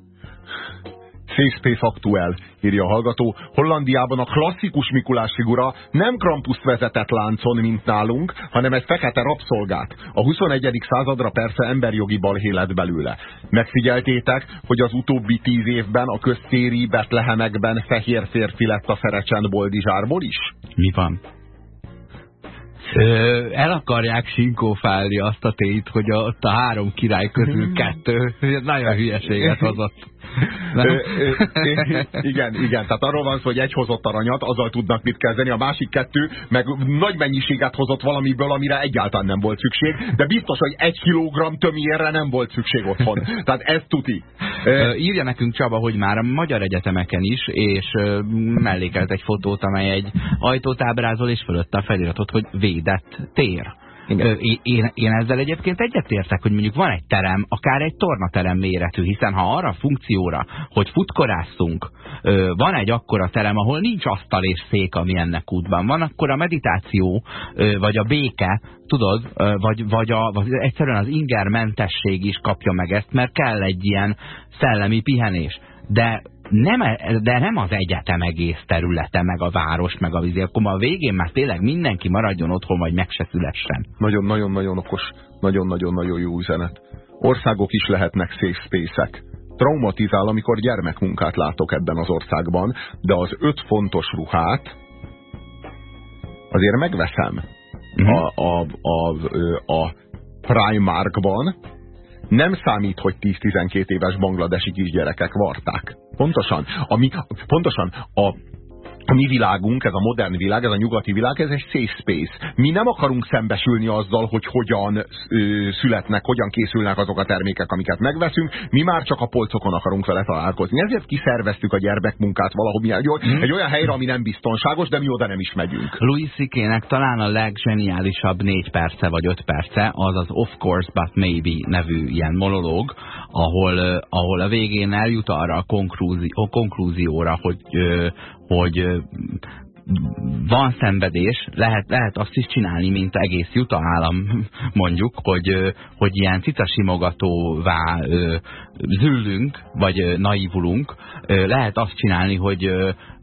Shakespeare faktuel, írja a hallgató. Hollandiában a klasszikus Mikulás figura nem Krampuszt vezetett láncon, mint nálunk, hanem egy fekete rabszolgát. A 21. századra persze emberjogi balhé lett belőle. Megfigyeltétek, hogy az utóbbi tíz évben a köztéri betlehemekben fehér férfi lett a Ferecsen Boldizsárból is? Mi van? el akarják sinkófálni azt a tényt, hogy ott a három király közül kettő nagyon hülyeséget hozott. Igen, igen, tehát arról van szó, hogy egy hozott aranyat, azzal tudnak mit kezdeni, a másik kettő meg nagy mennyiséget hozott valamiből, amire egyáltalán nem volt szükség, de biztos, hogy egy kilogramm tömérre nem volt szükség otthon. Tehát ez tuti. Írja nekünk Csaba, hogy már a magyar egyetemeken is, és mellékelt egy fotót, amely egy ajtót ábrázol, és fölötte a feliratot, hogy védett tér. Igen. Én, én ezzel egyébként egyetértek, hogy mondjuk van egy terem, akár egy tornaterem méretű, hiszen ha arra a funkcióra, hogy futkorászunk, van egy akkora terem, ahol nincs asztal és szék, ami ennek útban van, akkor a meditáció, vagy a béke, tudod, vagy, vagy, a, vagy egyszerűen az ingermentesség is kapja meg ezt, mert kell egy ilyen szellemi pihenés. De nem, e- de nem az egyetem egész területe, meg a város, meg a vízi, akkor a végén már tényleg mindenki maradjon otthon, vagy meg se szülessen. Nagyon-nagyon-nagyon okos, nagyon-nagyon-nagyon jó üzenet. Országok is lehetnek safe space-ek. Traumatizál, amikor gyermekmunkát látok ebben az országban, de az öt fontos ruhát azért megveszem. Uh mhm. -huh. a, a, a, a Primarkban nem számít, hogy 10-12 éves bangladesi kisgyerekek varták. Pontosan. Ami, pontosan a a mi világunk, ez a modern világ, ez a nyugati világ, ez egy safe space. Mi nem akarunk szembesülni azzal, hogy hogyan ö, születnek, hogyan készülnek azok a termékek, amiket megveszünk. Mi már csak a polcokon akarunk vele találkozni. Ezért kiszerveztük a gyermekmunkát valahogy egy, hmm. egy olyan helyre, ami nem biztonságos, de mi oda nem is megyünk. Louis Szikének talán a leggeniálisabb négy perce vagy öt perce az az Of Course But Maybe nevű ilyen monológ, ahol, ahol a végén eljut arra a, konklúzi, a konklúzióra, hogy, hogy van szenvedés, lehet, lehet azt is csinálni, mint egész juta állam, mondjuk, hogy, hogy ilyen cicasimogatóvá züllünk, vagy naivulunk. Lehet azt csinálni, hogy,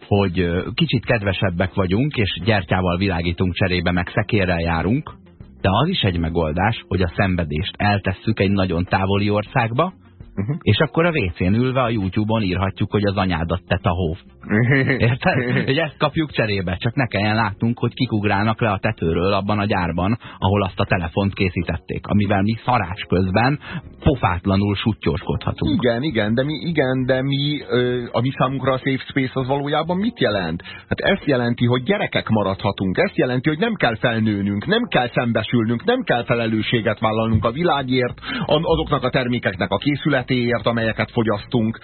hogy kicsit kedvesebbek vagyunk, és gyertyával világítunk cserébe, meg szekérrel járunk, de az is egy megoldás, hogy a szenvedést eltesszük egy nagyon távoli országba, Uh-huh. És akkor a WC-n ülve a YouTube-on írhatjuk, hogy az anyádat te tahó. Érted? Hogy ezt kapjuk cserébe, csak ne kelljen látnunk, hogy kikugrálnak le a tetőről abban a gyárban, ahol azt a telefont készítették, amivel mi szarás közben pofátlanul suttyóskodhatunk. Igen, igen, de mi, igen, de mi, ö, a mi számunkra a safe space az valójában mit jelent? Hát ezt jelenti, hogy gyerekek maradhatunk, ezt jelenti, hogy nem kell felnőnünk, nem kell szembesülnünk, nem kell felelősséget vállalnunk a világért, azoknak a termékeknek a készületéért, amelyeket fogyasztunk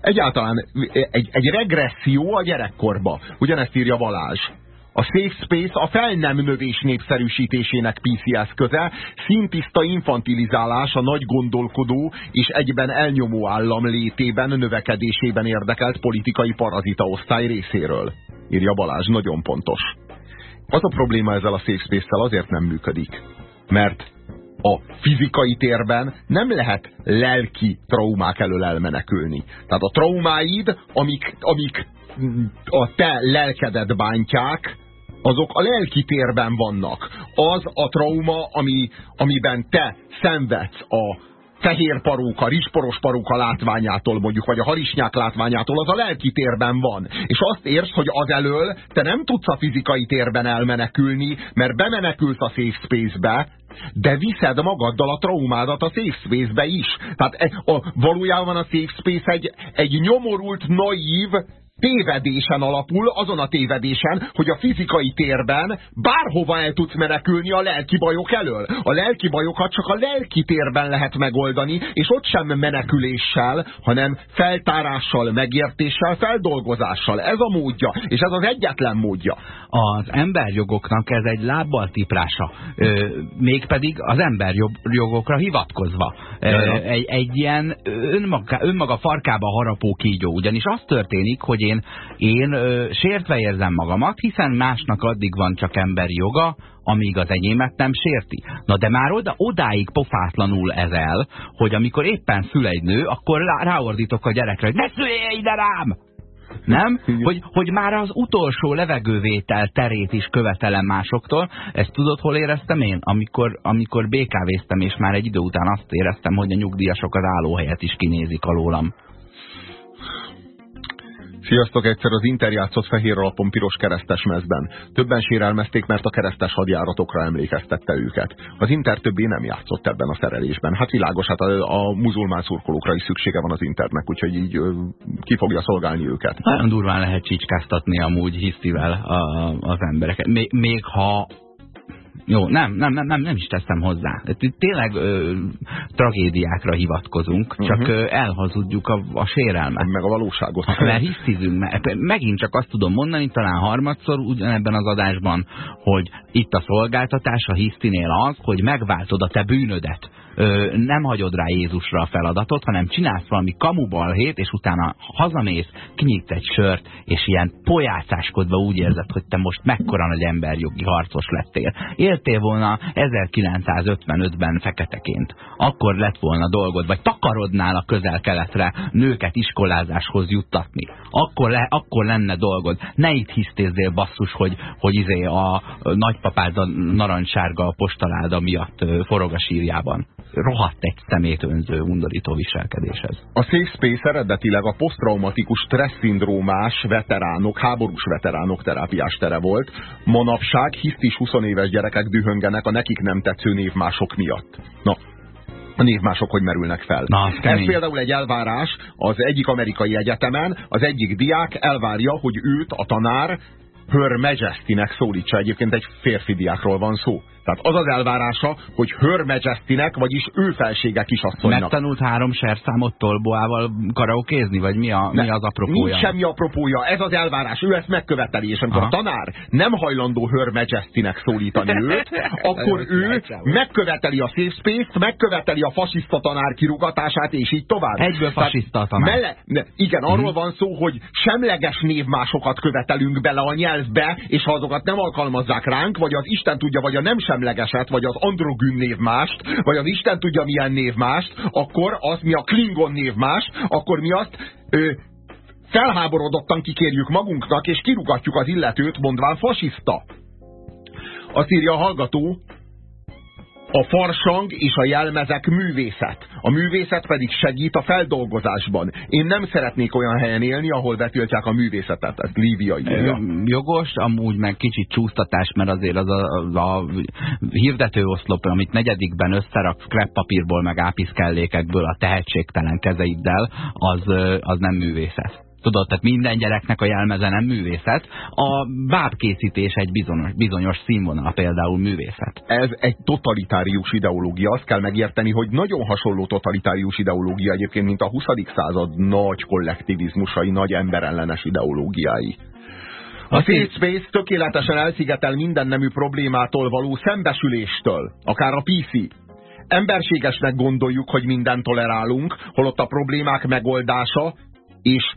egyáltalán egy, egy regresszió a gyerekkorba. Ugyanezt írja Balázs. A Safe Space a fel nem növés népszerűsítésének PC eszköze, szintiszta infantilizálás a nagy gondolkodó és egyben elnyomó állam létében, növekedésében érdekelt politikai parazita osztály részéről. Írja Balázs, nagyon pontos. Az a probléma ezzel a Safe Space-tel azért nem működik, mert a fizikai térben nem lehet lelki traumák elől elmenekülni. Tehát a traumáid, amik, amik a te lelkedet bántják, azok a lelki térben vannak. Az a trauma, ami, amiben te szenvedsz a fehér paróka, rizsporos paróka látványától mondjuk, vagy a harisnyák látványától, az a lelki térben van. És azt érsz, hogy az elől te nem tudsz a fizikai térben elmenekülni, mert bemenekülsz a safe space-be, de viszed magaddal a traumádat a safe space-be is. Tehát a, valójában a safe space egy, egy nyomorult, naív, tévedésen alapul, azon a tévedésen, hogy a fizikai térben bárhova el tudsz menekülni a lelki bajok elől. A lelki bajokat csak a lelki térben lehet megoldani, és ott sem meneküléssel, hanem feltárással, megértéssel, feldolgozással. Ez a módja, és ez az egyetlen módja. Az emberjogoknak ez egy lábbal tiprása, mégpedig az emberjogokra hivatkozva. Egy, egy ilyen önmaga, önmaga farkába harapó kígyó, ugyanis az történik, hogy én, én ö, sértve érzem magamat, hiszen másnak addig van csak emberi joga, amíg az enyémet nem sérti. Na de már oda, odáig pofátlanul ez el, hogy amikor éppen szül egy nő, akkor ráordítok a gyerekre, hogy ne szüljél ide rám! Nem? Hogy, hogy már az utolsó levegővétel terét is követelem másoktól. Ezt tudod, hol éreztem én? Amikor, amikor BKV-ztem, és már egy idő után azt éreztem, hogy a nyugdíjasok az állóhelyet is kinézik alólam. Sziasztok, egyszer az Inter játszott fehér alapon piros keresztes mezben. Többen sérelmezték, mert a keresztes hadjáratokra emlékeztette őket. Az Inter többé nem játszott ebben a szerelésben. Hát világos, hát a, a muzulmán szurkolókra is szüksége van az Internek, úgyhogy így ki fogja szolgálni őket. Nagyon durván lehet csicskáztatni amúgy hisztivel a, az embereket. Még, még ha jó, nem, nem, nem, nem, nem is teszem hozzá. Tényleg ö, tragédiákra hivatkozunk, csak uh mhm. -huh. elhazudjuk a, a sérelmet. Meg a valóságot. Mert hisztizünk. Megint csak azt tudom mondani, talán harmadszor ugyanebben az adásban, hogy itt a szolgáltatás a hisztinél az, hogy megváltod a te bűnödet ö, nem hagyod rá Jézusra a feladatot, hanem csinálsz valami kamubalhét, és utána hazamész, kinyitsz egy sört, és ilyen pojácáskodva úgy érzed, hogy te most mekkora nagy emberjogi harcos lettél. Éltél volna 1955-ben feketeként. Akkor lett volna dolgod, vagy takarodnál a közel-keletre nőket iskolázáshoz juttatni. Akkor, le, akkor lenne dolgod. Ne itt hisztézzél basszus, hogy, hogy izé a nagypapád a narancssárga postaláda miatt forog a sírjában rohadt egy szemét önző, undorító viselkedéshez. A Safe Space eredetileg a posztraumatikus stressz-szindrómás veteránok, háborús veteránok terápiás tere volt. Manapság hisztis 20 éves gyerekek dühöngenek a nekik nem tetsző névmások miatt. Na, a névmások hogy merülnek fel. Na, Ez például egy elvárás az egyik amerikai egyetemen, az egyik diák elvárja, hogy őt a tanár Her Majesty-nek szólítsa. Egyébként egy férfi diákról van szó. Tehát az az elvárása, hogy Her Majesty-nek, vagyis ő felsége kisasszonynak. Megtanult három serszámot tolboával karaokézni, vagy mi, a, mi az apropója? Nincs semmi apropója, ez az elvárás, ő ezt megköveteli, és amikor Aha. a tanár nem hajlandó Her Majesty-nek szólítani őt, akkor ő megköveteli a safe space-t, megköveteli a fasiszta tanár kirugatását, és így tovább. Egyből fasiszta tanár. Mele, igen, arról hmm. van szó, hogy semleges névmásokat követelünk bele a nyelvbe, és ha azokat nem alkalmazzák ránk, vagy az Isten tudja, vagy a nem sem semlegeset, vagy az androgyn névmást, vagy az Isten tudja milyen névmást, akkor az mi a Klingon névmást, akkor mi azt ö, felháborodottan kikérjük magunknak, és kirugatjuk az illetőt, mondván fasiszta. Azt írja a hallgató, a farsang és a jelmezek művészet. A művészet pedig segít a feldolgozásban. Én nem szeretnék olyan helyen élni, ahol betiltják a művészetet. Ez Lívia írja. Jogos, amúgy meg kicsit csúsztatás, mert azért az a, az a hirdetőoszlop, amit negyedikben összerak kreppapírból, meg ápiszkellékekből a tehetségtelen kezeiddel, az, az nem művészet. Tudod, tehát minden gyereknek a jelmeze nem művészet. A bábkészítés egy bizonyos, bizonyos színvonal, például művészet. Ez egy totalitárius ideológia. Azt kell megérteni, hogy nagyon hasonló totalitárius ideológia egyébként, mint a 20. század nagy kollektivizmusai, nagy emberellenes ideológiái. A Safe Space tökéletesen elszigetel minden nemű problémától való szembesüléstől, akár a PC. Emberségesnek gondoljuk, hogy mindent tolerálunk, holott a problémák megoldása és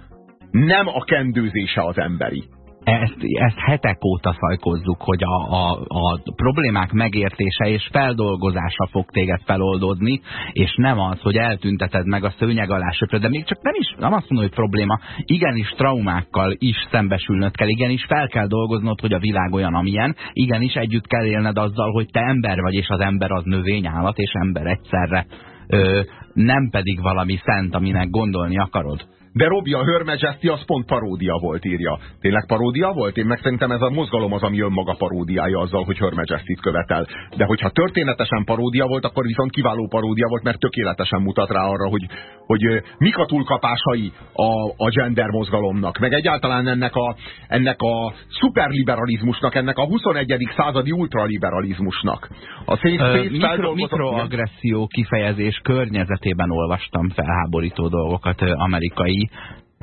nem a kendőzése az emberi. Ezt, ezt hetek óta szajkozzuk, hogy a, a, a problémák megértése és feldolgozása fog téged feloldozni, és nem az, hogy eltünteted meg a szőnyeg alá söpröd, de még csak nem is, nem azt mondom, hogy probléma, igenis traumákkal is szembesülnöd kell, igenis fel kell dolgoznod, hogy a világ olyan, amilyen, igenis együtt kell élned azzal, hogy te ember vagy, és az ember az növény, állat és ember egyszerre. Ö, nem pedig valami szent, aminek gondolni akarod. De Robi, a Her Majesty az pont paródia volt, írja. Tényleg paródia volt? Én meg szerintem ez a mozgalom az, ami önmaga paródiája azzal, hogy Her Majesty-t követel. De hogyha történetesen paródia volt, akkor viszont kiváló paródia volt, mert tökéletesen mutat rá arra, hogy, hogy mik a túlkapásai a, a gender mozgalomnak, meg egyáltalán ennek a, ennek a szuperliberalizmusnak, ennek a 21. századi ultraliberalizmusnak. A Space Mikro, mikroagresszió kifejezés környezetében olvastam felháborító dolgokat amerikai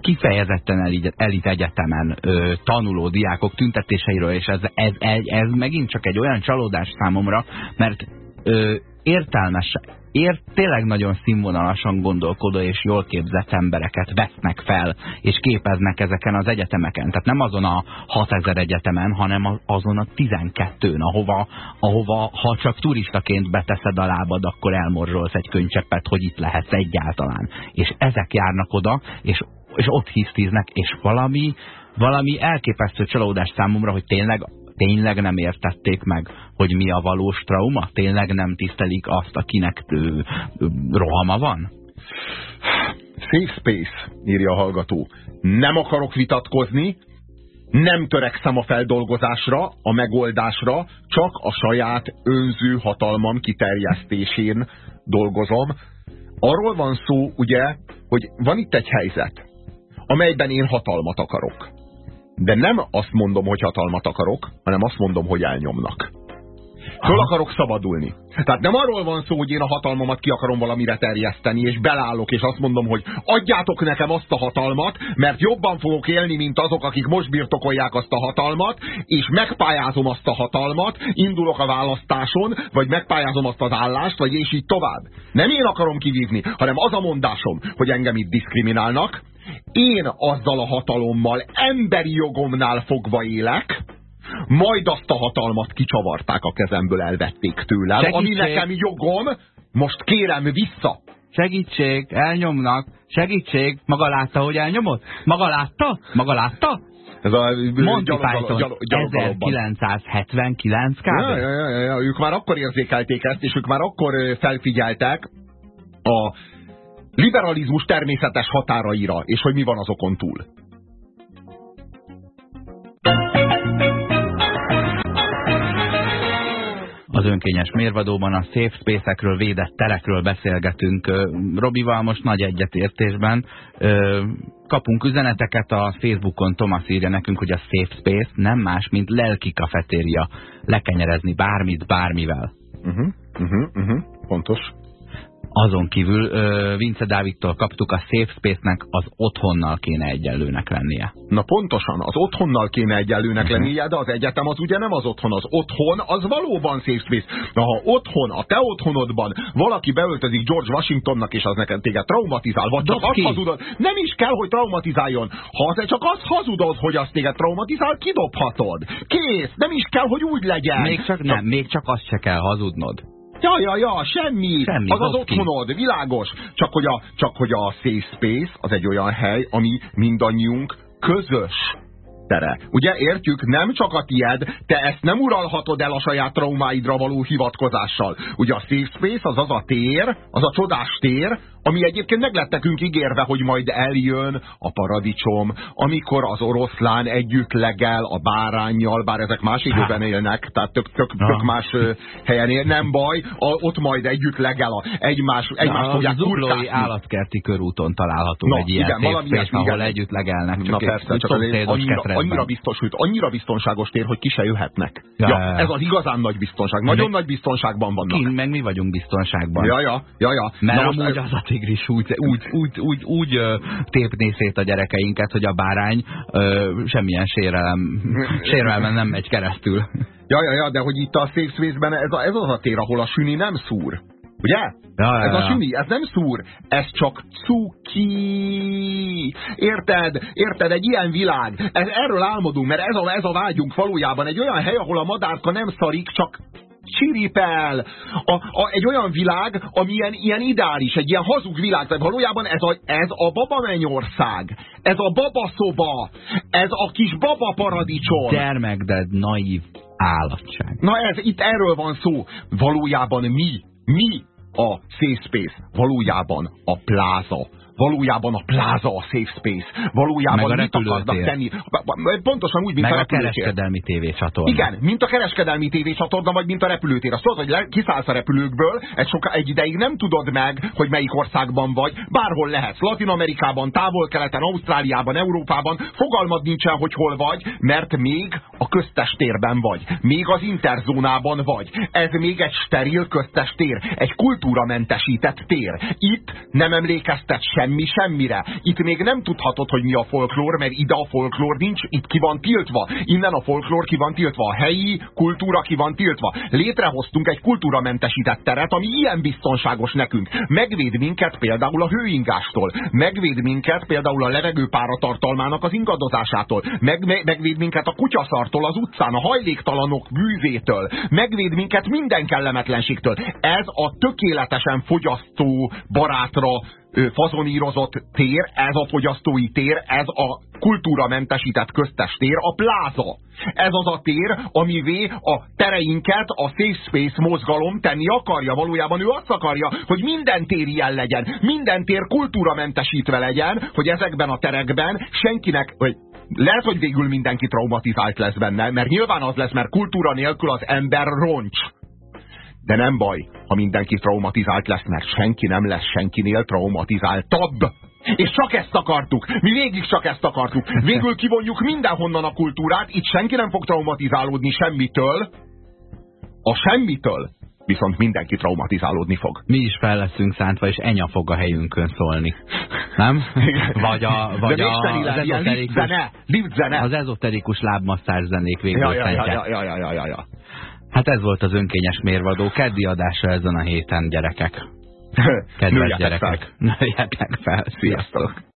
kifejezetten elit, egyetemen ö, tanuló diákok tüntetéseiről, és ez, ez, ez, ez megint csak egy olyan csalódás számomra, mert ö, értelmes, ért, tényleg nagyon színvonalasan gondolkodó és jól képzett embereket vesznek fel, és képeznek ezeken az egyetemeken. Tehát nem azon a 6000 egyetemen, hanem azon a 12-n, ahova, ahova ha csak turistaként beteszed a lábad, akkor elmorzsolsz egy könycseppet, hogy itt lehetsz egyáltalán. És ezek járnak oda, és, és ott hisztiznek, és valami, valami elképesztő csalódás számomra, hogy tényleg tényleg nem értették meg, hogy mi a valós trauma? Tényleg nem tisztelik azt, akinek ő, rohama van? Safe space, írja a hallgató. Nem akarok vitatkozni, nem törekszem a feldolgozásra, a megoldásra, csak a saját önző hatalmam kiterjesztésén dolgozom. Arról van szó, ugye, hogy van itt egy helyzet, amelyben én hatalmat akarok. De nem azt mondom, hogy hatalmat akarok, hanem azt mondom, hogy elnyomnak. Föl akarok szabadulni. Tehát nem arról van szó, hogy én a hatalmamat ki akarom valamire terjeszteni, és belállok, és azt mondom, hogy adjátok nekem azt a hatalmat, mert jobban fogok élni, mint azok, akik most birtokolják azt a hatalmat, és megpályázom azt a hatalmat, indulok a választáson, vagy megpályázom azt az állást, vagy és így tovább. Nem én akarom kivívni, hanem az a mondásom, hogy engem itt diszkriminálnak, én azzal a hatalommal emberi jogomnál fogva élek, majd azt a hatalmat kicsavarták a kezemből, elvették tőlem, Segítség. ami nekem jogom, most kérem vissza. Segítség, elnyomnak. Segítség, maga látta, hogy elnyomott? Maga látta? Maga látta? Ez a Monty Python 1979 kb. Ja, ja, ja, ja, ők már akkor érzékelték ezt, és ők már akkor felfigyeltek a liberalizmus természetes határaira, és hogy mi van azokon túl. Az önkényes mérvadóban a safe space-ekről, védett terekről beszélgetünk. Robival most nagy egyetértésben kapunk üzeneteket a Facebookon, Thomas írja nekünk, hogy a safe space nem más, mint lelki kafetéria. Lekenyerezni bármit, bármivel. Uh -huh, uh -huh, uh -huh. Pontos. Azon kívül Vince Dávidtól kaptuk a Safe Space-nek az otthonnal kéne egyenlőnek lennie. Na pontosan, az otthonnal kéne egyenlőnek mhm. lennie, de az egyetem az ugye nem az otthon. Az otthon az valóban Safe Space. Na ha otthon, a te otthonodban valaki beöltözik George Washingtonnak, és az neked téged traumatizál, vagy csak azt hazudod, nem is kell, hogy traumatizáljon. Ha az csak azt hazudod, hogy azt téged traumatizál, kidobhatod. Kész, nem is kell, hogy úgy legyen. Még csak nem, még csak azt se kell hazudnod. Ja, ja, ja, semmi. semmi az az otthonod, világos. Csak hogy, a, csak hogy a safe space az egy olyan hely, ami mindannyiunk közös tere. Ugye értjük, nem csak a tied, te ezt nem uralhatod el a saját traumáidra való hivatkozással. Ugye a safe space az az a tér, az a csodás tér, ami egyébként meg lett nekünk ígérve, hogy majd eljön a paradicsom, amikor az oroszlán együtt legel a bárányjal, bár ezek más időben élnek, tehát tök, tök, tök más helyen él, nem baj, a, ott majd együtt legel, a, egymás, egymás fogják kurkásni. állatkerti körúton található Na, egy ilyen igen, valami space, ahol igen. együtt legelnek. Csak Na persze, csak azért annyira, annyira, biztos, hogy annyira biztonságos tér, hogy ki se jöhetnek. Ja, ja, ja. Ez az igazán nagy biztonság. Nagyon nagy biztonságban vannak. Ki, meg mi vagyunk biztonságban. Ja, ja, ja, ja. Mert Na amúgy az a tigris úgy, úgy, úgy, úgy, úgy tépné szét a gyerekeinket, hogy a bárány ö, semmilyen sérelem, sérelmen nem megy keresztül. Ja, ja, ja, de hogy itt a Safe Space-ben ez, a, ez az a tér, ahol a süni nem szúr. Ugye? Ja, ez ja, a süni, ez nem szúr, ez csak cuki. Érted? Érted? Egy ilyen világ. Ez, erről álmodunk, mert ez a, ez a vágyunk valójában. Egy olyan hely, ahol a madárka nem szarik, csak csiripel. A, a, egy olyan világ, ami ilyen, ilyen ideális, egy ilyen hazug világ, tehát valójában ez a, ez a baba mennyország, ez a babaszoba, ez a kis baba paradicsom. Gyermekded naív állatság. Na ez, itt erről van szó. Valójában mi, mi a safe space? Valójában a pláza valójában a pláza a safe space, valójában Meg mit akarnak tenni. Pontosan úgy, mint Meg a, a kereskedelmi tévécsatorna. Igen, mint a kereskedelmi tévécsatorna, vagy mint a repülőtér. Azt tudod, hogy kiszállsz a repülőkből, egy, soka, egy ideig nem tudod meg, hogy melyik országban vagy, bárhol lehetsz. Latin Amerikában, távol-keleten, Ausztráliában, Európában, fogalmad nincsen, hogy hol vagy, mert még a köztes térben vagy. Még az interzónában vagy. Ez még egy steril köztes tér. Egy kultúramentesített tér. Itt nem emlékeztet sem semmi semmire. Itt még nem tudhatod, hogy mi a folklór, mert ide a folklór nincs, itt ki van tiltva. Innen a folklór ki van tiltva, a helyi kultúra ki van tiltva. Létrehoztunk egy kultúramentesített teret, ami ilyen biztonságos nekünk. Megvéd minket például a hőingástól, megvéd minket például a levegőpáratartalmának az ingadozásától, meg, me, megvéd minket a kutyaszartól az utcán, a hajléktalanok bűvétől, megvéd minket minden kellemetlenségtől. Ez a tökéletesen fogyasztó barátra fazonírozott tér, ez a fogyasztói tér, ez a kultúramentesített köztes tér, a pláza. Ez az a tér, amivé a tereinket a Safe Space mozgalom tenni akarja. Valójában ő azt akarja, hogy minden tér ilyen legyen, minden tér kultúramentesítve legyen, hogy ezekben a terekben senkinek, vagy lehet, hogy végül mindenki traumatizált lesz benne, mert nyilván az lesz, mert kultúra nélkül az ember roncs. De nem baj, ha mindenki traumatizált lesz, mert senki nem lesz senkinél traumatizáltabb. És csak ezt akartuk. Mi végig csak ezt akartuk. Végül kivonjuk mindenhonnan a kultúrát, itt senki nem fog traumatizálódni semmitől. A semmitől viszont mindenki traumatizálódni fog. Mi is fel leszünk szántva, és enya fog a helyünkön szólni. Nem? Vagy, a, vagy a, az, ezoterikus, zene, zene. az ezoterikus lábmasszár zenék végül ja, ja, ja, ja, ja, ja, ja. Hát ez volt az önkényes mérvadó. Keddi adása ezen a héten, gyerekek. Kedves gyerekek. Nőjetek fel. Sziasztok.